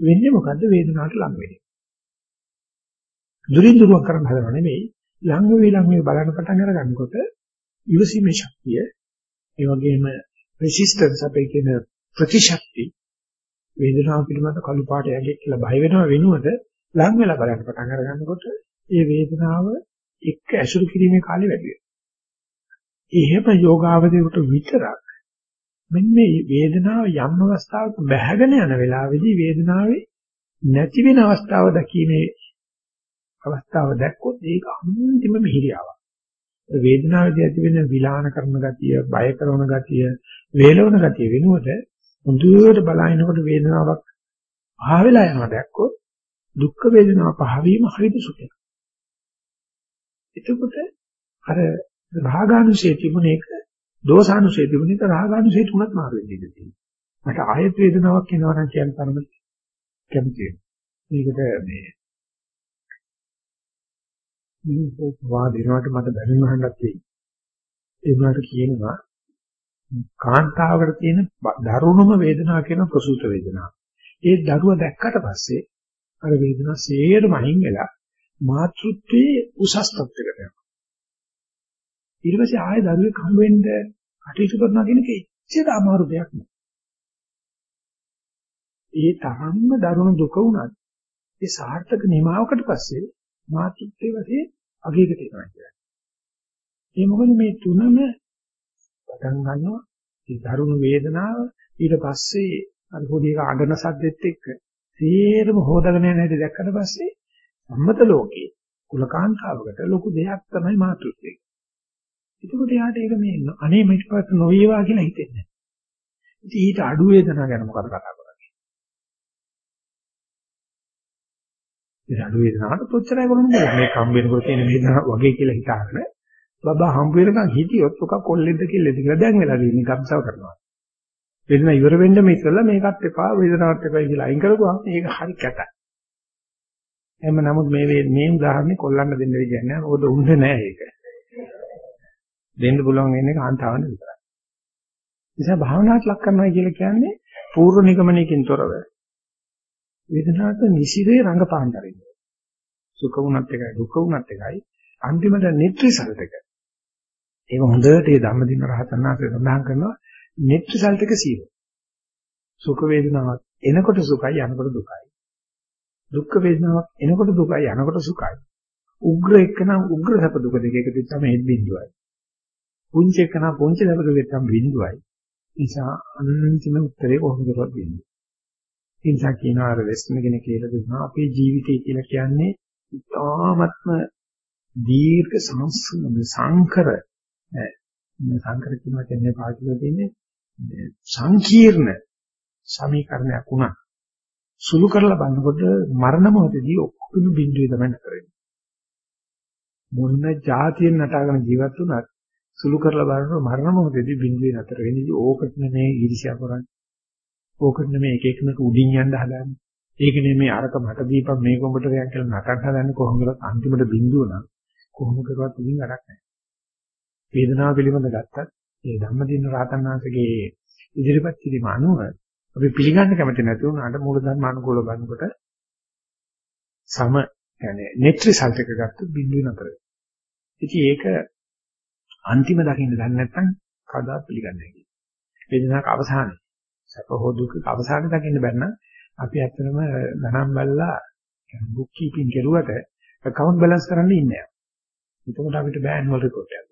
A: වෙන්නේ මොකද්ද වේදනාවට ලං වෙන්නේ. දුරින් දුරක් කරන්න හදනව නෙමෙයි ලං වෙවි ලං වෙවි බලන්න පටන් අර ගන්නකොට ඉවසීමේ ශක්තිය ඒ වගේම රෙසිස්ටන්ස් අපේ කියන ප්‍රතිශක්ති වේදනාව පිළිබඳ කළු පාට යගේ කියලා බය වෙනව වෙනුවට ලං වෙලා බලන්න පටන් අර ගන්නකොට ඒ වේදනාව එක්ක ඇසුරු කිරීමේ කාලය වැඩි වෙනවා. එහෙම යෝගාවදේකට විතරක් මෙන්න මේ වේදනාව යම් අවස්ථාවක බැහැගෙන යන වෙලාවේදී වේදනාවේ නැති වෙන අවස්ථාව දකීමේ අවස්ථාව දැක්කොත් ඒක අන්තිම මිහිරියාවක්. වේදනාවේදී ඇති වෙන විලාන කරන ගතිය, බය කරන ගතිය, වේලවන ගතිය වෙනුවට හොඳට බලනකොට වේදනාවක් පහ වෙලා යනවා දැක්කොත් දුක් වේදනාව පහ වීම හරිද සුඛයක්. එතකොට අර රාගානුසය තිබුණ එක දෝසානුසය තිබුණ එක රාගානුසය තුනක් මාරු වෙන්න ඉඩ තියෙනවා. මට ආයත වේදනාවක් එනවා නම් කියන තරම කැමතියි. මේකට මේ මේ වාදිනවට මට බැරිම හඬක් තියෙනවා. ඒ වුණාට කියනවා කාන්තාවකට තියෙන දරුණුම වේදනාව කියන ප්‍රසූත වේදනාව. ඒ දරුවා දැක්කට පස්සේ අර වේදනාව සේරම අහිං වෙලා මාතෘත්වයේ උසස් තත්ත්වයකට යනවා. ඊට පස්සේ ආයෙ දරුවෙක් හම්බ වෙන්න කටයුතු කරනවා කියන එක එච්චර අමාරු දෙයක් නෙවෙයි. ඒ තරම්ම දරුණු දුක වුණත් ඒ සාර්ථක නිමාවකට පස්සේ මාතෘත්වයේ වශයෙන් අගයකට එනවා කියන්නේ. ඒ මොකද මේ තුනම පටන් ගන්නවා ඒ දරුණු වේදනාව ඊට පස්සේ අර පොඩි එක අඬන සද්දෙත් එක්ක සේරම හොදගෙන යන හැටි දැක්කට පස්සේ සම්මත ලෝකේ කුලකාන්තාවකට ලොකු දෙයක් තමයි මාතෘත්වය. එතකොට යාට ඒක මේ අනේ මෙච්චපත් නොවේවා කියලා හිතෙන්නේ. ඉතින් ඊට අඩු වේදනාව ගැන මොකද කතා කරන්නේ? ඒ අඩු වේදනාවට කොච්චරයි කරන්නේ මේ කම්බෙනකොට තියෙන වේදනාව වගේ කියලා හිතාගෙන බබා හම්බ වෙනකන් හිටියොත් ඔක කොල්ලෙද්ද කෙල්ලෙද්ද කියලා දැන් වෙලා තියෙන්නේ ගම්සව කරනවා. වේදනාව ඉවර වෙන්න මේකලා මේකත් එපා වේදනාවක් එපා කියලා අයින් කරගුවාම මේක හරි කැතයි. එහෙම නමුත් මේ මේ උදාහරණේ කොල්ලන්න දෙන්න විදියක් නෑ. මොකද උන්නේ නෑ ඒක. දෙන්න පුළුවන් වෙන්නේ කාන්තාවන විතරයි. නිසා භාවනාවට ලක් කරනවා කියලා කියන්නේ පූර්ව නිගමනයකින් තොරව වේදනාවට නිසිරේ රංගපාන දරින්න. සුඛ වුණත් එකයි දුක වුණත් එකයි අන්තිමට නිත්‍රිසල්ට එක. ඒක හොඳට ඒ ධම්මදින රහතන් වහන්සේ සඳහන් කරනවා නිත්‍රිසල්ට එක සීල. සුඛ වේදනාවක් එනකොට සුඛයි යනකොට දුකයි. දුක්ඛ වේදනාවක් එනකොට දුකයි යනකොට සුඛයි. උග්‍ර එක්කනම් උග්‍ර සැප දුක දෙක එකතු තමයි බිඳුවයි. පුංචි එක්කනම් පුංචි සැප දුක තමයි බිඳුවයි. නිසා අන්තිම උත්තරේ කොහොමද වෙන්නේ? ඒ නිසා කියනවා අර වෙස්ටර්න් කෙනෙක් කියලා දෙනවා අපේ ජීවිතය කියලා කියන්නේ ඉතාමත්ම දීර්ඝ සංකර මේ සංකර කියන වචනේ පාවිච්චි කරලා තියෙන්නේ සංකීර්ණ සමීකරණයක් වුණා. සුළු කරලා බලනකොට මරණ මොහොතදී ඔක්කොම බිඳුවේ තමයි නතර වෙන්නේ. මොන જાතියෙන් නටාගෙන ජීවත් වුණත් සුළු කරලා බලනකොට මරණ මොහොතදී බිඳුවේ නතර වෙන්නේ. ඕකට නෙමේ ඊර්ෂ්‍යා කරන්නේ. ඕකට නෙමේ එක එකනක උඩින් යන්න හදන්නේ. ඒක නෙමේ අරක මට දීපන් මේක උඹට දෙයක් කියලා නටන්න හදන්නේ කොහොමද අන්තිමට බිඳුව නම් කොහොම කරුවත් උදින් වැඩක් නැහැ. වේදනාව පිළිබඳ ගත්තත් ඒ ධම්මදින රාතන් වහන්සේගේ ඉදිරිපත් කිරීම අනුව අපි පිළිගන්න කැමති නැති වුණාට මූලධර්ම අනුකූල බලනකොට සම يعني net result එක ගත්තොත් බිඳුවේ නතර වෙනවා. ඉතින් ඒක අන්තිම දකින්න දන්නේ නැත්නම් කවදාත් පිළිගන්නේ නැහැ. වේදනාවක් අවසානයේ සැප හෝ දුක අවසානයේ දකින්න බැන්න අපි ඇත්තටම ගණන් බැලලා බුක් කීපින් කරුවට account balance කරන්න ඉන්නේ නැහැ. එතකොට අපිට බෑ annual report එකක්.